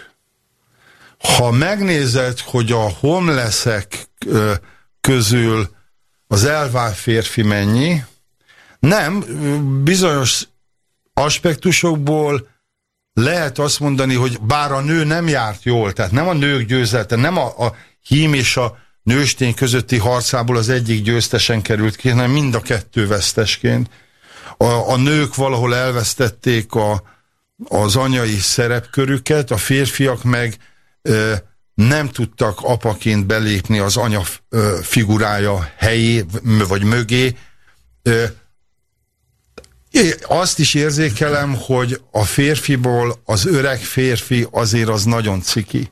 Ha megnézed, hogy a homeleszek ö, közül az elvált férfi mennyi, nem, bizonyos aspektusokból lehet azt mondani, hogy bár a nő nem járt jól, tehát nem a nők győzelte, nem a, a hím és a nőstény közötti harcából az egyik győztesen került ki, hanem mind a kettő vesztesként. A, a nők valahol elvesztették a, az anyai szerepkörüket, a férfiak meg ö, nem tudtak apaként belépni az anya figurája helyé, vagy mögé. Azt is érzékelem, hogy a férfiból az öreg férfi azért az nagyon ciki.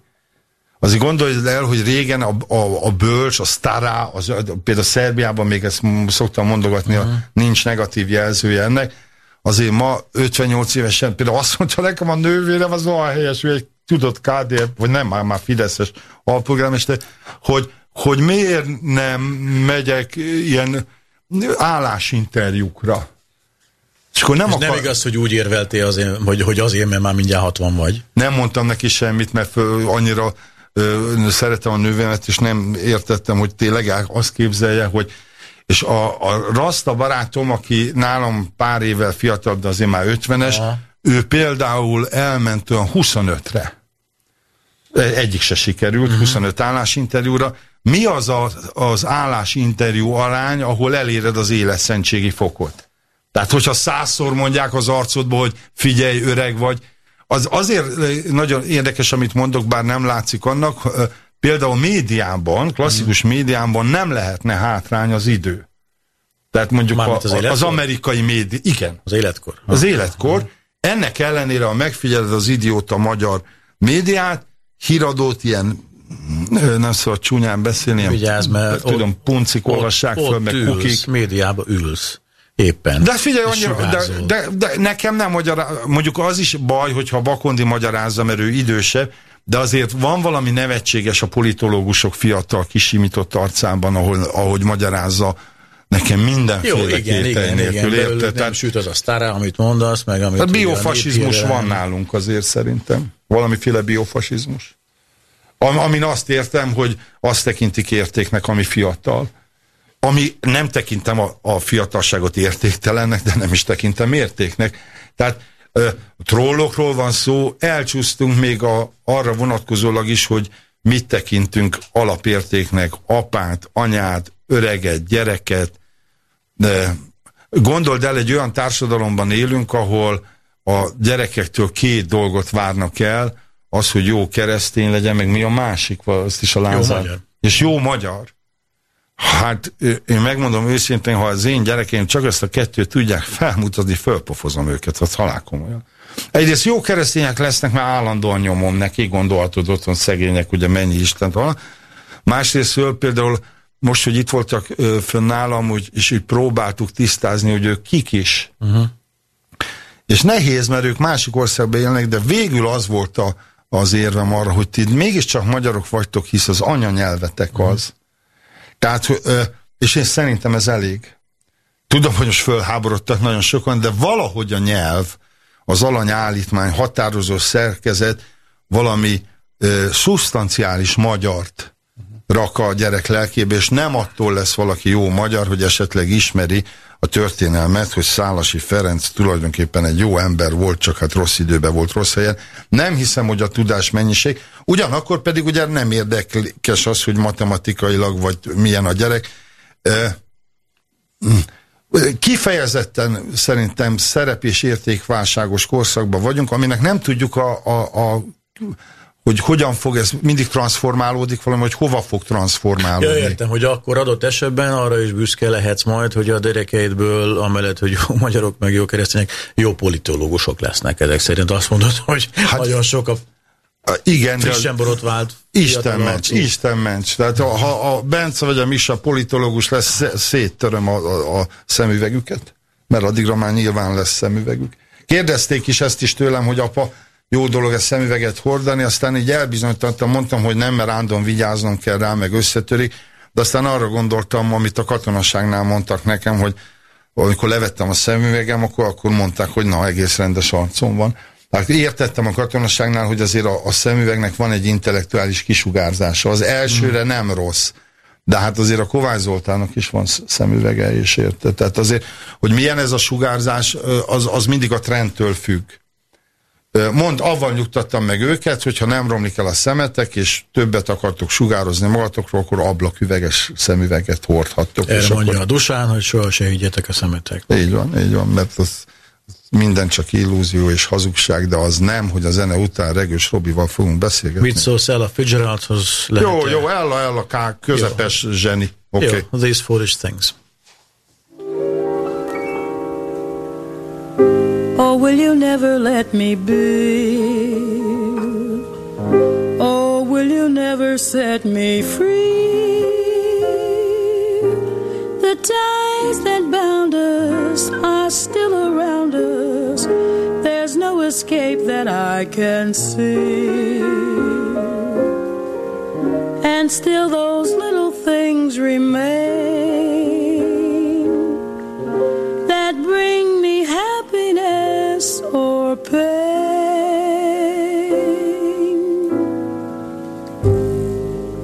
Azért gondolj el, hogy régen a, a, a bölcs, a sztárá, az, például Szerbiában még ezt szoktam mondogatni, uh -huh. nincs negatív jelzője ennek, azért ma 58 évesen például azt mondta nekem a nővérem, az olyan helyes, hogy egy tudott KDF, vagy nem, már, már Fideszes alpolgármester, hogy, hogy miért nem megyek ilyen állásinterjúkra. És akkor nem, és akar... nem igaz, hogy úgy érveltél, azért, hogy, hogy azért, mert már mindjárt 60 vagy. Nem mondtam neki semmit, mert föl, annyira ö, szeretem a nővémet, és nem értettem, hogy tényleg azt képzelje, hogy és a, a Rasta barátom, aki nálam pár évvel fiatalabb, de azért már 50-es, ő például elment olyan 25-re. Egyik se sikerült, uh -huh. 25 állásinterjúra. Mi az a, az állásinterjú arány, ahol eléred az életszentségi fokot? Tehát, hogyha százszor mondják az arcodba, hogy figyelj, öreg vagy, az azért nagyon érdekes, amit mondok, bár nem látszik annak, például médiában, klasszikus mm. médiában nem lehetne hátrány az idő. Tehát mondjuk a, az, az amerikai média, igen. Az életkor. Az életkor. Ennek ellenére, ha megfigyeled az idióta magyar médiát, híradót ilyen nem szabad csúnyán beszélni. Vigyázz, mert tudom, ott, puncik olvassák föl, meg ülsz, kukik. médiába ülsz. Éppen. De figyelj, annyira, de, de, de, nekem nem magyaráz, mondjuk az is baj, hogyha Bakondi magyarázza, mert ő idősebb, de azért van valami nevetséges a politológusok fiatal kisimított arcában, ahol, ahogy magyarázza nekem mindenféle Jó, igen, igen, nélkül, igen, érte? Nem süt az a sztára, amit mondasz, meg amit... Hát biofasizmus van nálunk azért szerintem. Valamiféle biofasizmus. Am, amin azt értem, hogy azt tekintik értéknek, ami fiatal ami nem tekintem a, a fiatalságot értéktelennek, de nem is tekintem értéknek. Tehát ö, trollokról van szó, elcsúsztunk még a, arra vonatkozólag is, hogy mit tekintünk alapértéknek, apát, anyát, öreget, gyereket. De gondold el, egy olyan társadalomban élünk, ahol a gyerekektől két dolgot várnak el, az, hogy jó keresztény legyen, meg mi a másik, azt is a Lázár. Jó. És jó magyar. Hát én megmondom őszintén, ha az én gyerekeim csak ezt a kettőt tudják felmutatni, fölpofozom őket, az halál komolyan. Egyrészt jó keresztények lesznek, mert állandóan nyomom neki, gondolhatod otthon szegények, ugye mennyi Isten van. Másrészt például most, hogy itt voltak fönn nálam, úgy, és úgy próbáltuk tisztázni, hogy ők kik is. Uh -huh. És nehéz, mert ők másik országban élnek, de végül az volt a, az érvem arra, hogy ti mégiscsak magyarok vagytok, hisz az anyanyelvetek az. Uh -huh tehát, és én szerintem ez elég. Tudom, hogy most fölháborodtak nagyon sokan, de valahogy a nyelv, az alanyállítmány, határozó szerkezet valami ö, szubstanciális magyart rak a gyerek lelkébe, és nem attól lesz valaki jó magyar, hogy esetleg ismeri a történelmet, hogy Szálasi Ferenc tulajdonképpen egy jó ember volt, csak hát rossz időben volt rossz helyen. Nem hiszem, hogy a tudás mennyiség. Ugyanakkor pedig ugye nem érdekes az, hogy matematikailag vagy milyen a gyerek. Kifejezetten szerintem szerep és értékválságos korszakban vagyunk, aminek nem tudjuk a, a, a hogy hogyan fog ez, mindig transformálódik valami, hogy hova fog transformálódni. Ja, értem, hogy akkor adott esetben arra is büszke lehetsz majd, hogy a derekeidből, amellett, hogy jó magyarok, meg jó keresztények, jó politológusok lesznek ezek szerint. Azt mondod, hogy hát, nagyon sok a igen, frissen borotvált Isten ments, Isten ments. Tehát ha, a Bence vagy a Misa politológus lesz, széttöröm a, a, a szemüvegüket, mert addigra már nyilván lesz szemüvegük. Kérdezték is ezt is tőlem, hogy apa, jó dolog ezt szemüveget hordani, aztán így elbizonyítottam, mondtam, hogy nem, mert ándon vigyáznom kell rá, meg összetörik, de aztán arra gondoltam, amit a katonaságnál mondtak nekem, hogy amikor levettem a szemüvegem, akkor, akkor mondták, hogy na, egész rendes arcom van. Tehát értettem a katonaságnál, hogy azért a, a szemüvegnek van egy intellektuális kisugárzása. Az elsőre nem rossz, de hát azért a Kovács Zoltának is van szemüvege, és érte. Tehát azért, hogy milyen ez a sugárzás, az, az mindig a trendtől függ. Mond, avval nyugtattam meg őket, hogyha nem romlik el a szemetek, és többet akartok sugározni magatokról, akkor ablaküveges szemüveget hordhattok. Erre és mondja akkor... a Dusán, hogy soha se higgyetek a szemetek. Így van, így van, mert az minden csak illúzió és hazugság, de az nem, hogy a zene után Regős Robival fogunk beszélgetni. Mit szólsz el a Fitzgeraldhoz? Jó, jó, el a, el a K, közepes jó. zseni. Okay. Jó, these foolish things. Or will you never let me be? Oh, will you never set me free. The ties that bound us are still around us. There's no escape that I can see. And still those little things remain happiness or pain.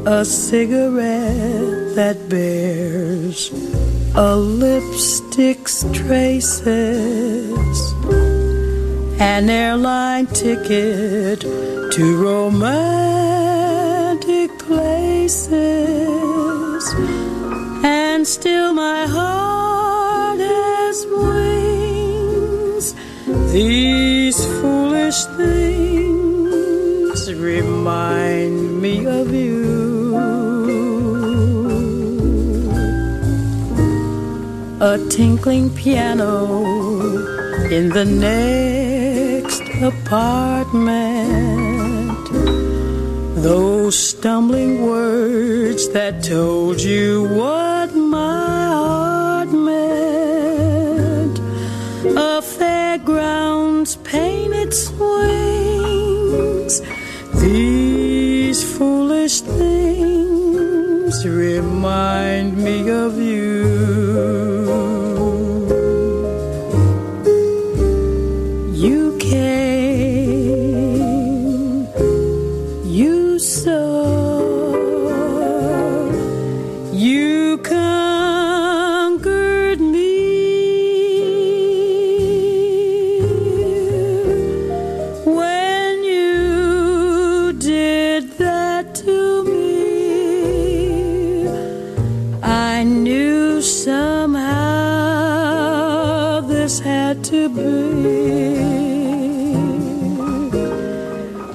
A cigarette that bears a lipstick's traces, an airline ticket to romantic places, and still my heart has wings. These foolish things remind me of you. A tinkling piano in the next apartment. Those stumbling words that told you what my heart meant. A painted swings. These foolish things remind me of you. You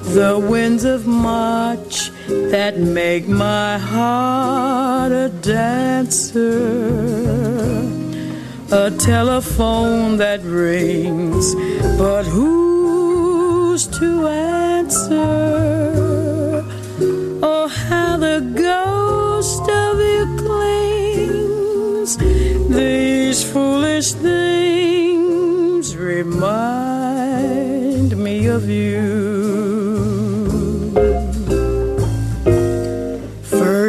The winds of March that make my heart a dancer. A telephone that rings, but who's to answer? Oh, how the ghost of you clings. These foolish things remind me of you.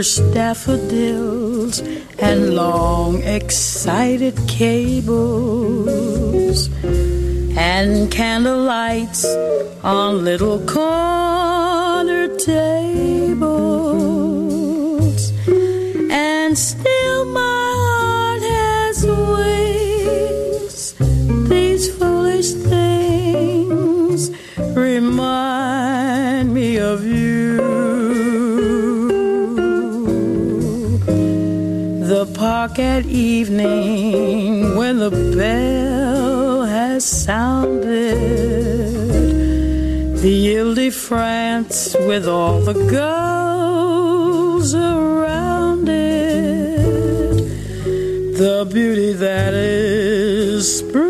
Daffodils and long excited cables and candle lights on little corner tables and park at evening when the bell has sounded. The Ile de France with all the girls around it, the beauty that is springs,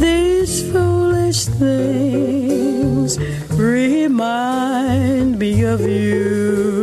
these foolish things remind me of you.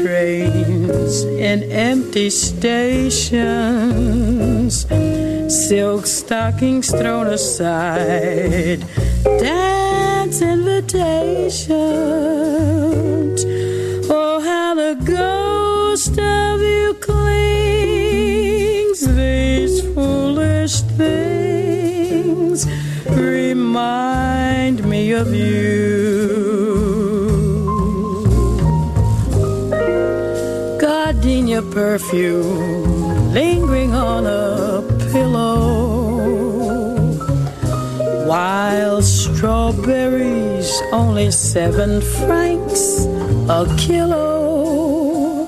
Trains in empty stations, silk stockings thrown aside, dance invitations. Oh, how the ghost of you clings. These foolish things remind me of you. Gardenia perfume lingering on a pillow. Wild strawberries, only seven francs a kilo.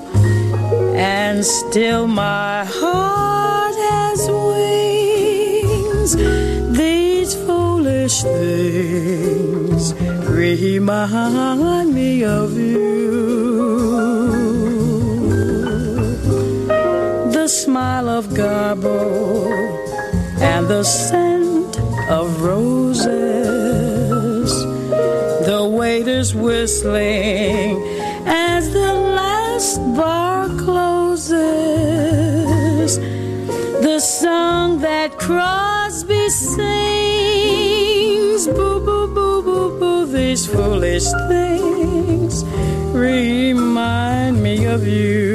And still my heart has wings. These foolish things remind me of you. Smile of Garbo and the scent of roses. The waiters whistling as the last bar closes. The song that Crosby sings. Boo, boo, boo, boo, boo. These foolish things remind me of you.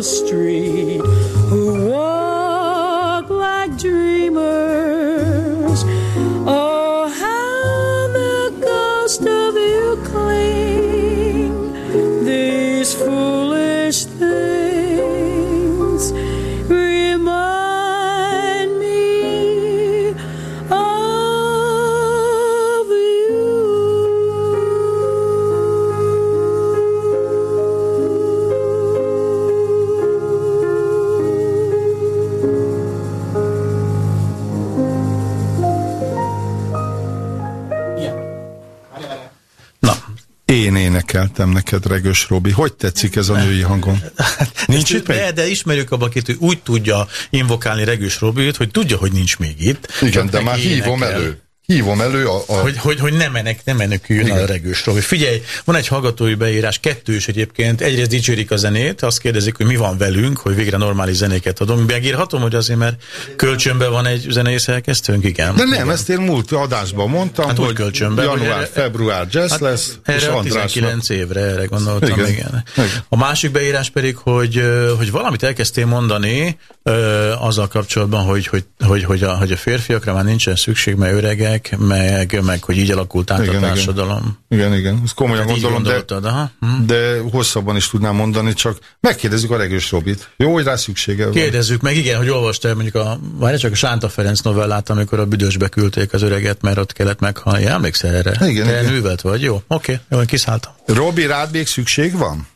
The street énekeltem neked, Regős Robi. Hogy tetszik ez a női hangom? Nincs itt de, de ismerjük abba, akit ő úgy tudja invokálni Regős Robit, hogy tudja, hogy nincs még itt. Igen, de már hívom elő. Hívom elő a... a... Hogy, hogy, hogy nem, menek, nem meneküljön Igen. a regős Robi. Figyelj, van egy hallgatói beírás, kettős egyébként. Egyrészt dicsérik a zenét, azt kérdezik, hogy mi van velünk, hogy végre normális zenéket adunk. Megírhatom, hogy azért, mert kölcsönben van egy zenei szerkesztőnk, igen. De nem, igen. ezt én múlt adásban mondtam, Hát hogy hogy kölcsönben, hogy január, erre- február jazz Hát lesz, és erre a Andrásnak 19 évre, erre gondoltam, Igen. igen. igen. A másik beírás pedig, hogy, hogy valamit elkezdtél mondani azzal kapcsolatban, hogy, hogy, hogy, hogy, a, hogy a férfiakra már nincsen szükség, mert öregek, meg, meg hogy így alakult át Igen, a igen. társadalom. Igen, igen, ezt komolyan Hát gondolom, de, aha. Hm. de hosszabban is tudnám mondani, csak megkérdezzük a Regős Robit. Jó, hogy rá szüksége van. Kérdezzük meg, igen, hogy olvastál mondjuk a, várj csak a Sánta Ferenc novellát, amikor a büdösbe küldték az öreget, mert ott kellett meghalni. Emlékszel erre? Igen, Te igen. művelt vagy, jó? Oké, jó, én kiszálltam. Robi, rád még szükség van?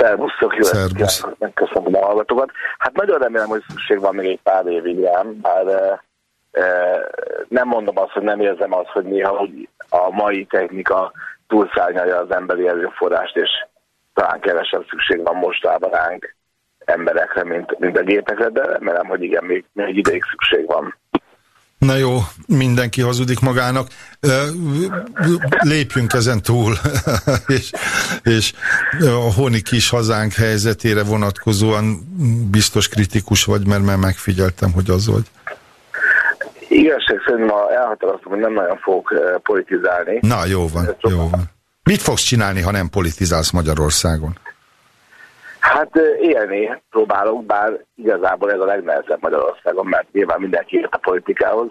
Szervusztok, jó Szervusz. estét, megköszönöm a hallgatókat. Hát nagyon remélem, hogy szükség van még egy pár évig rám, bár e, e, nem mondom azt, hogy nem érzem azt, hogy néha hogy a mai technika túlszárnyalja az emberi erőforrást, és talán kevesebb szükség van mostában ránk emberekre, mint, mint a gépekre, de remélem, hogy igen, még, még ideig szükség van. Na jó, mindenki hazudik magának. Lépjünk ezen túl, és, és a honi kis hazánk helyzetére vonatkozóan biztos kritikus vagy, mert már megfigyeltem, hogy az vagy. Igazság szerint ma elhatároztam, hogy nem nagyon fogok eh, politizálni. Na, jó van, jó van. Mit fogsz csinálni, ha nem politizálsz Magyarországon? Hát ö, élni próbálok, bár igazából ez a legnehezebb Magyarországon, mert nyilván mindenki ért a politikához,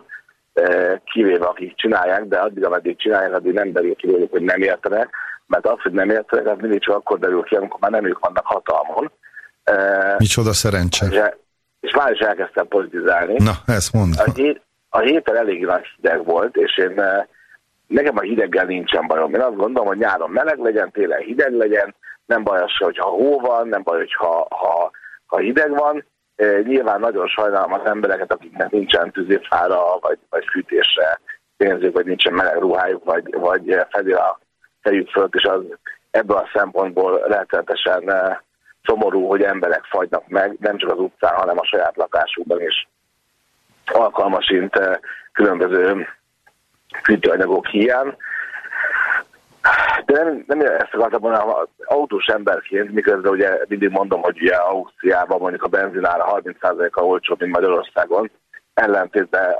kivéve akik csinálják, de addig, ameddig csinálják, addig nem derül ki hogy nem értenek, mert az, hogy nem értenek, az mindig csak akkor derül ki, amikor már nem ők vannak hatalmon. Micsoda szerencse. és, és már is elkezdtem politizálni. Na, ezt mondd. A, hét, a héten elég nagy hideg volt, és én eh, nekem a hideggel nincsen bajom. Én azt gondolom, hogy nyáron meleg legyen, télen hideg legyen, nem baj az se, hogyha hó van, nem baj, hogyha ha, ha hideg van. Eh, Nyilván nagyon sajnálom az embereket, akiknek nincsen tűzifára, vagy, vagy fűtésre pénzük, vagy nincsen meleg ruhájuk, vagy, vagy fedi a fejük fölött, és az ebből a szempontból rettenetesen eh, szomorú, hogy emberek fagynak meg, nem csak az utcán, hanem a saját lakásukban is alkalmasint különböző fűtőanyagok hiány. De nem, nem ezt akartam mondani, az autós emberként, miközben ugye mindig mondom, hogy ugye Ausztriában mondjuk a benzinára 30%-a olcsóbb, mint Magyarországon, ellentétben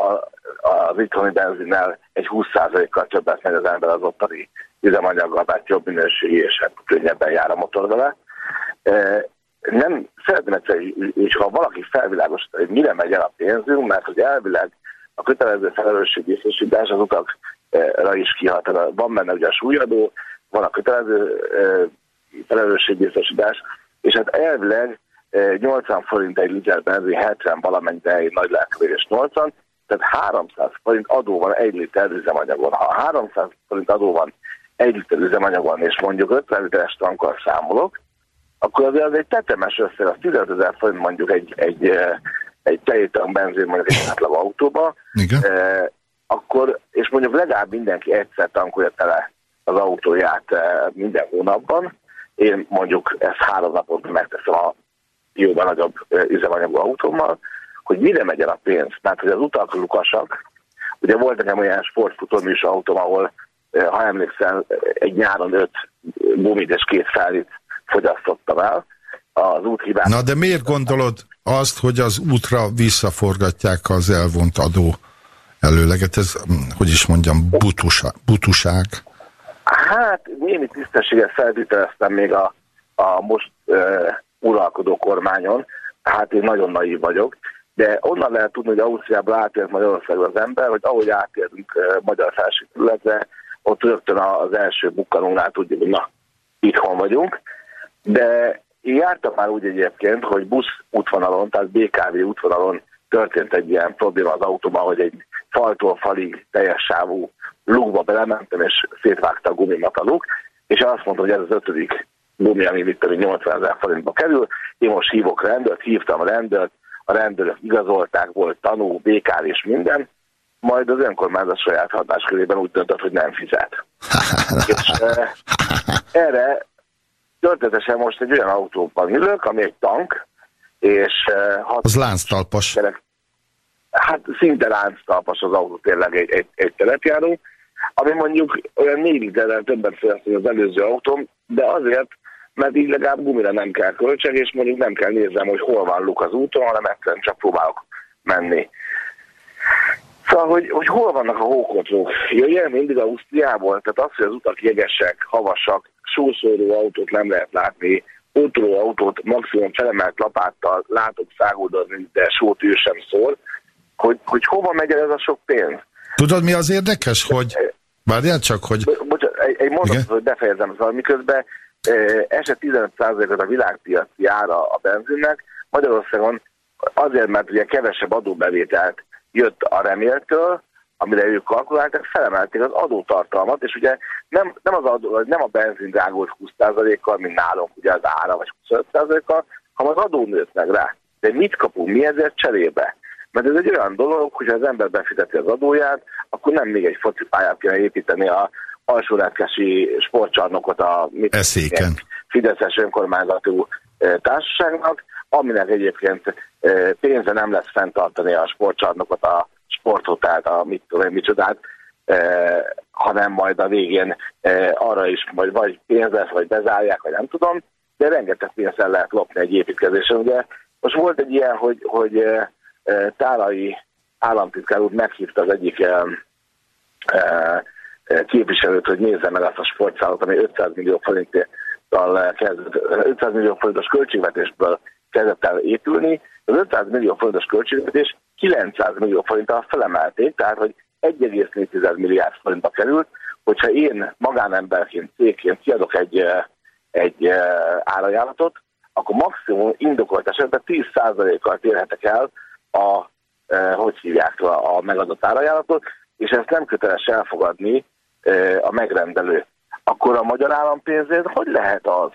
az itthoni benzinnel egy 20%-kal többet megy az ember az ottani üzemanyaggal, mert jobb minőségi és hát könnyebben jár a motor vele. Nem szeretném egyszer, és ha valaki felvilágosít, hogy mire megy el a pénzünk, mert hogy elvileg a kötelező felelősségbiztosítás az utakra is kihat. Van benne ugye a súlyadó, van a kötelező e, felelősségbiztosítás, és hát elvileg 80 forint egy liter benzin, 70 valamennyi, de egy nagy lelkevérés 80, tehát 300 forint adó van egy liter üzemanyagon. Ha 300 forint adó van egy liter üzemanyagon, és mondjuk 50 literes tankkal számolok, akkor azért az egy tetemes összeg, az 15 ezer forint mondjuk egy, egy, egy teljétan benzin mondjuk egy átlag autóba, Igen. Eh, akkor, és mondjuk legalább mindenki egyszer tankolja tele az autóját eh, minden hónapban, én mondjuk ezt három naponta megteszem a jóval nagyobb üzemanyagú autómmal, hogy mire megy el a pénz. Mert hogy az utak lukasak, ugye volt nekem olyan sportfutóműs autóm, ahol, ha emlékszel, egy nyáron öt gumit és két felit fogyasztottam el. Az úthibát... Na de miért gondolod azt, hogy az útra visszaforgatják az elvont adó előleget? Ez, hm, hogy is mondjam, butusa, butuság? Hát némi tisztességet feltételeztem még a, a most uralkodó kormányon, hát én nagyon naív vagyok, de onnan lehet tudni, hogy Ausztriából átért Magyarországon az ember, hogy ahogy átérünk uh, magyar felségterületre, ott rögtön az első bukkanónál tudjuk, hogy na, itthon vagyunk. De én jártam már úgy egyébként, hogy busz útvonalon, tehát BKV útvonalon történt egy ilyen probléma az autóban, hogy egy faltól falig teljes sávú lukba belementem, és szétvágta a gumimat a luk, és azt mondta, hogy ez az ötödik gumi, ami mit tudom, 80 ezer forintba kerül. Én most hívok rendőrt, hívtam a rendőrt, a rendőrök igazolták, volt tanú, békár és minden, majd az önkormányzat saját hatáskörében úgy döntött, hogy nem fizet. és e, erre történetesen most egy olyan autóban ülök, ami egy tank, és... E, az lánctalpas. Hát szinte lánctalpas az autó, tényleg egy, egy, egy telepjáró, ami mondjuk olyan négy literrel többet fogyaszt, az előző autóm, de azért, mert így legalább gumira nem kell költség, és mondjuk nem kell néznem, hogy hol van luk az úton, hanem egyszerűen csak próbálok menni. Szóval, hogy, hogy hol vannak a hókotrók? Jöjjön mindig Ausztriából, tehát az, hogy az utak jegesek, havasak, sószóró autót nem lehet látni, útró autót maximum felemelt lapáttal látok száguldozni, de sót ő sem szól, hogy, hogy hova megy ez a sok pénz? Tudod, mi az érdekes, hogy... Várjál csak, hogy... Bocsánat, egy, egy mondatot, hogy befejezem, szóval miközben eset 15%-ot a világpiaci ára a benzinnek, Magyarországon azért, mert ugye kevesebb adóbevételt jött a reméltől, amire ők kalkuláltak, felemelték az adótartalmat, és ugye nem, nem, az adó, nem a benzin drágult 20%-kal, mint nálunk ugye az ára, vagy 25%-kal, hanem az adó nőtt meg rá. De mit kapunk mi ezért cserébe? Mert ez egy olyan dolog, hogyha az ember befizeti az adóját, akkor nem még egy focipályát kéne építeni a alsórátkesi sportcsarnokot a Eszéken. Fideszes önkormányzatú társaságnak, aminek egyébként pénze nem lesz fenntartani a sportcsarnokot, a sporthotelt, a mit tudom én, micsodát, hanem majd a végén arra is majd vagy pénz lesz, vagy bezárják, vagy nem tudom, de rengeteg pénzt el lehet lopni egy építkezésen. Ugye most volt egy ilyen, hogy, hogy Tálai államtitkár úr meghívta az egyik képviselőt, hogy nézze meg azt a sportszállót, ami 500 millió forinttal kezdett, 500 millió forintos költségvetésből kezdett el épülni. Az 500 millió forintos költségvetés 900 millió forinttal felemelték, tehát hogy 1,4 milliárd forintba került, hogyha én magánemberként, cégként kiadok egy, egy árajánlatot, akkor maximum indokolt esetben 10%-kal térhetek el a, hogy hívják a, megadott árajánlatot, és ezt nem köteles elfogadni a megrendelő, akkor a magyar állampénzért hogy lehet az,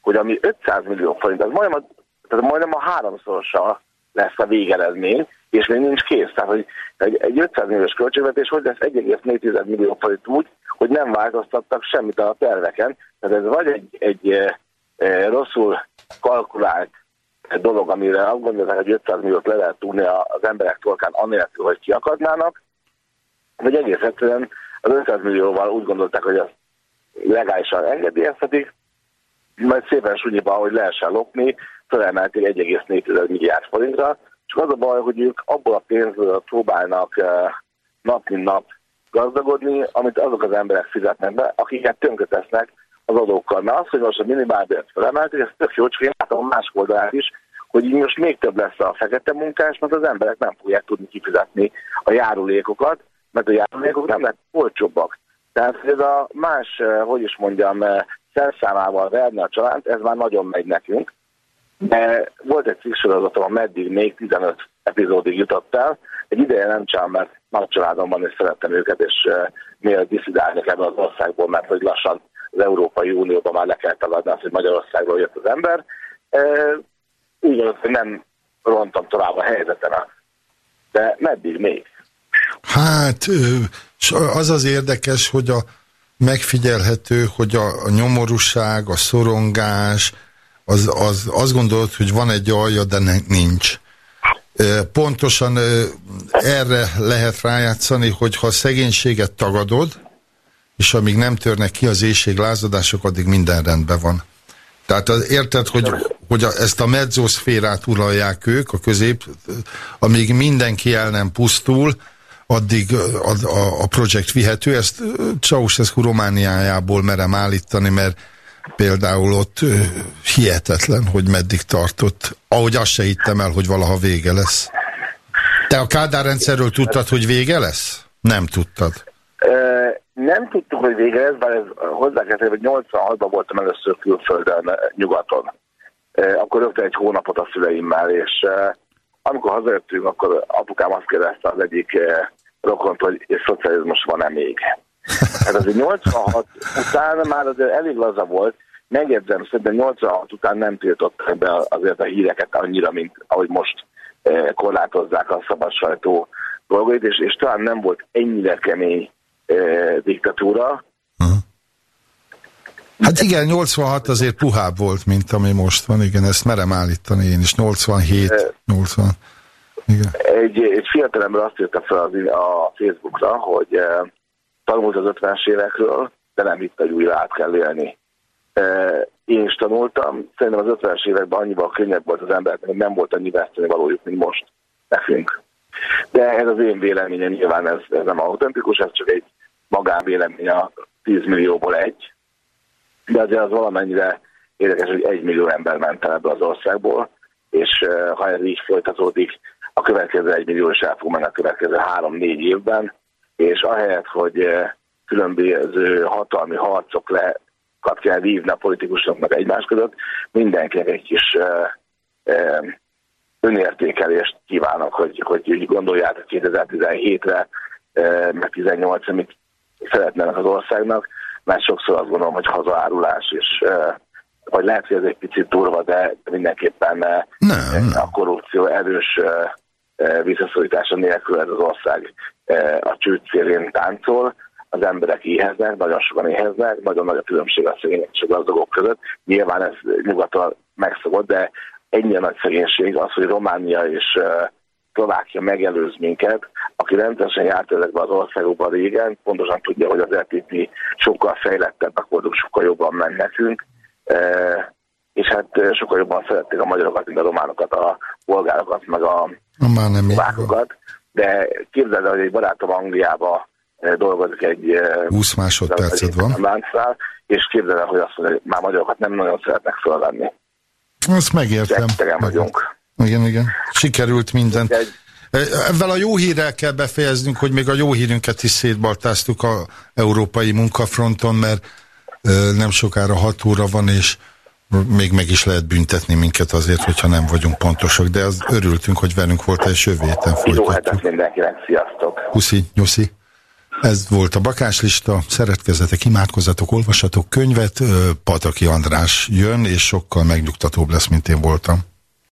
hogy ami 500 millió forint, az majdnem a, tehát majdnem a háromszorosa lesz a végeredmény, és még nincs kész. Tehát, hogy egy, egy 500 milliós költségvetés hogy lesz 1,4 millió forint úgy, hogy nem változtattak semmit a terveken. Tehát ez vagy egy, egy rosszul kalkulált dolog, amire azt gondolják, hogy 500 milliót le lehet tudni az emberek torkán annélkül, hogy kiakadnának, vagy egész egyszerűen az 500 millióval úgy gondolták, hogy azt legálisan engedélyezhetik, majd szépen sunyiba, hogy lehessen lopni, felemelték 1,4 milliárd forintra, csak az a baj, hogy ők abból a pénzből próbálnak nap mint nap gazdagodni, amit azok az emberek fizetnek be, akiket tönkretesznek az adókkal. Mert az, hogy most a minimálbért felemelték, ez tök jó, csak én látom a másik oldalát is, hogy így most még több lesz a fekete munkás, mert az emberek nem fogják tudni kifizetni a járulékokat, mert a járulékok nem lett olcsóbbak. Tehát ez a más, hogy is mondjam, szerszámával verni a család, ez már nagyon megy nekünk. De volt egy cikksorozatom, meddig még 15 epizódig jutott el. Egy ideje nem csinálom, mert nagy családomban is szerettem őket, és uh, miért diszidálnak ebben az országból, mert hogy lassan az Európai Unióban már le kell tagadni azt, hogy Magyarországról jött az ember. Uh, úgy gondolom, hogy nem rontam tovább a helyzeten, de meddig még? Hát az az érdekes, hogy a megfigyelhető, hogy a, a nyomorúság, a szorongás, az, az, azt gondolod, hogy van egy alja, de ne, nincs. Pontosan erre lehet rájátszani, hogy ha a szegénységet tagadod, és amíg nem törnek ki az éjséglázadások, addig minden rendben van. Tehát az, érted, hogy, hogy a, ezt a mezzószférát uralják ők, a közép, amíg mindenki el nem pusztul, addig a, a, a projekt vihető. Ezt Ceausescu Romániájából merem állítani, mert például ott hihetetlen, hogy meddig tartott. Ahogy azt se hittem el, hogy valaha vége lesz. Te a Kádár rendszerről tudtad, hogy vége lesz? Nem tudtad. Nem tudtuk, hogy vége lesz, bár ez hozzá kell hogy 86-ban voltam először külföldön, nyugaton. Akkor rögtön egy hónapot a szüleimmel, és amikor hazajöttünk, akkor apukám azt kérdezte az egyik rokont, hogy és szocializmus van-e még. Hát azért 86 után már azért elég laza volt, megjegyzem, szerintem 86 után nem tiltották be azért a híreket annyira, mint ahogy most eh, korlátozzák a szabad sajtó dolgait, és, és talán nem volt ennyire kemény eh, diktatúra. Hát igen, 86 azért puhább volt, mint ami most van, igen, ezt merem állítani én is, 87, 80. Igen. Egy, egy fiatalember azt írta fel az, a Facebookra, hogy eh, tanult az 50-es évekről, de nem hitt, hogy újra át kell élni. Én is tanultam, szerintem az 50-es években annyival könnyebb volt az embereknek, hogy nem volt annyi veszteni valójuk, mint most nekünk. De ez az én véleményem, nyilván ez, ez nem autentikus, ez csak egy magánvélemény a 10 millióból egy. De azért az valamennyire érdekes, hogy egy millió ember ment el ebből az országból, és ha ez így folytatódik, a következő egy millió is el fog menni a következő három-négy évben, és ahelyett, hogy különböző hatalmi harcok le kell vívni a politikusoknak egymás között, mindenkinek egy kis önértékelést kívánok, hogy, hogy úgy gondoljátok 2017-re, meg 18-ra mit szeretnének az országnak, mert sokszor azt gondolom, hogy hazaárulás, és vagy lehet, hogy ez egy picit durva, de mindenképpen nem, a korrupció erős visszaszorítása nélkül ez az ország a csőd táncol, az emberek éheznek, nagyon sokan éheznek, nagyon nagy a különbség a szegények és a gazdagok között. Nyilván ez nyugaton megszokott, de ennyire nagy szegénység az, hogy Románia és Szlovákia megelőz minket, aki rendszeresen járt ezekben az országokban régen, pontosan tudja, hogy az RTP sokkal fejlettebbek voltunk, sokkal jobban ment nekünk, és hát sokkal jobban szerették a magyarokat, mint a románokat, a bolgárokat, meg a szlovákokat. De képzeld hogy egy barátom Angliába dolgozik egy 20 másodpercet van. Láncnál, és képzeld el, hogy azt mondja, hogy már magyarokat nem nagyon szeretnek fölvenni. Azt megértem. Megértem. vagyunk. Igen, igen. Sikerült mindent. Egy... Ezzel a jó hírrel kell befejeznünk, hogy még a jó hírünket is szétbaltáztuk a európai munkafronton, mert nem sokára hat óra van, és még meg is lehet büntetni minket azért, hogyha nem vagyunk pontosak, de az örültünk, hogy velünk volt, és jövő héten folytatjuk. Jó hetet mindenkinek, sziasztok! Puszi, nyuszi! Ez volt a bakáslista, szeretkezzetek, imádkozzatok, olvassatok könyvet, Pataki András jön, és sokkal megnyugtatóbb lesz, mint én voltam.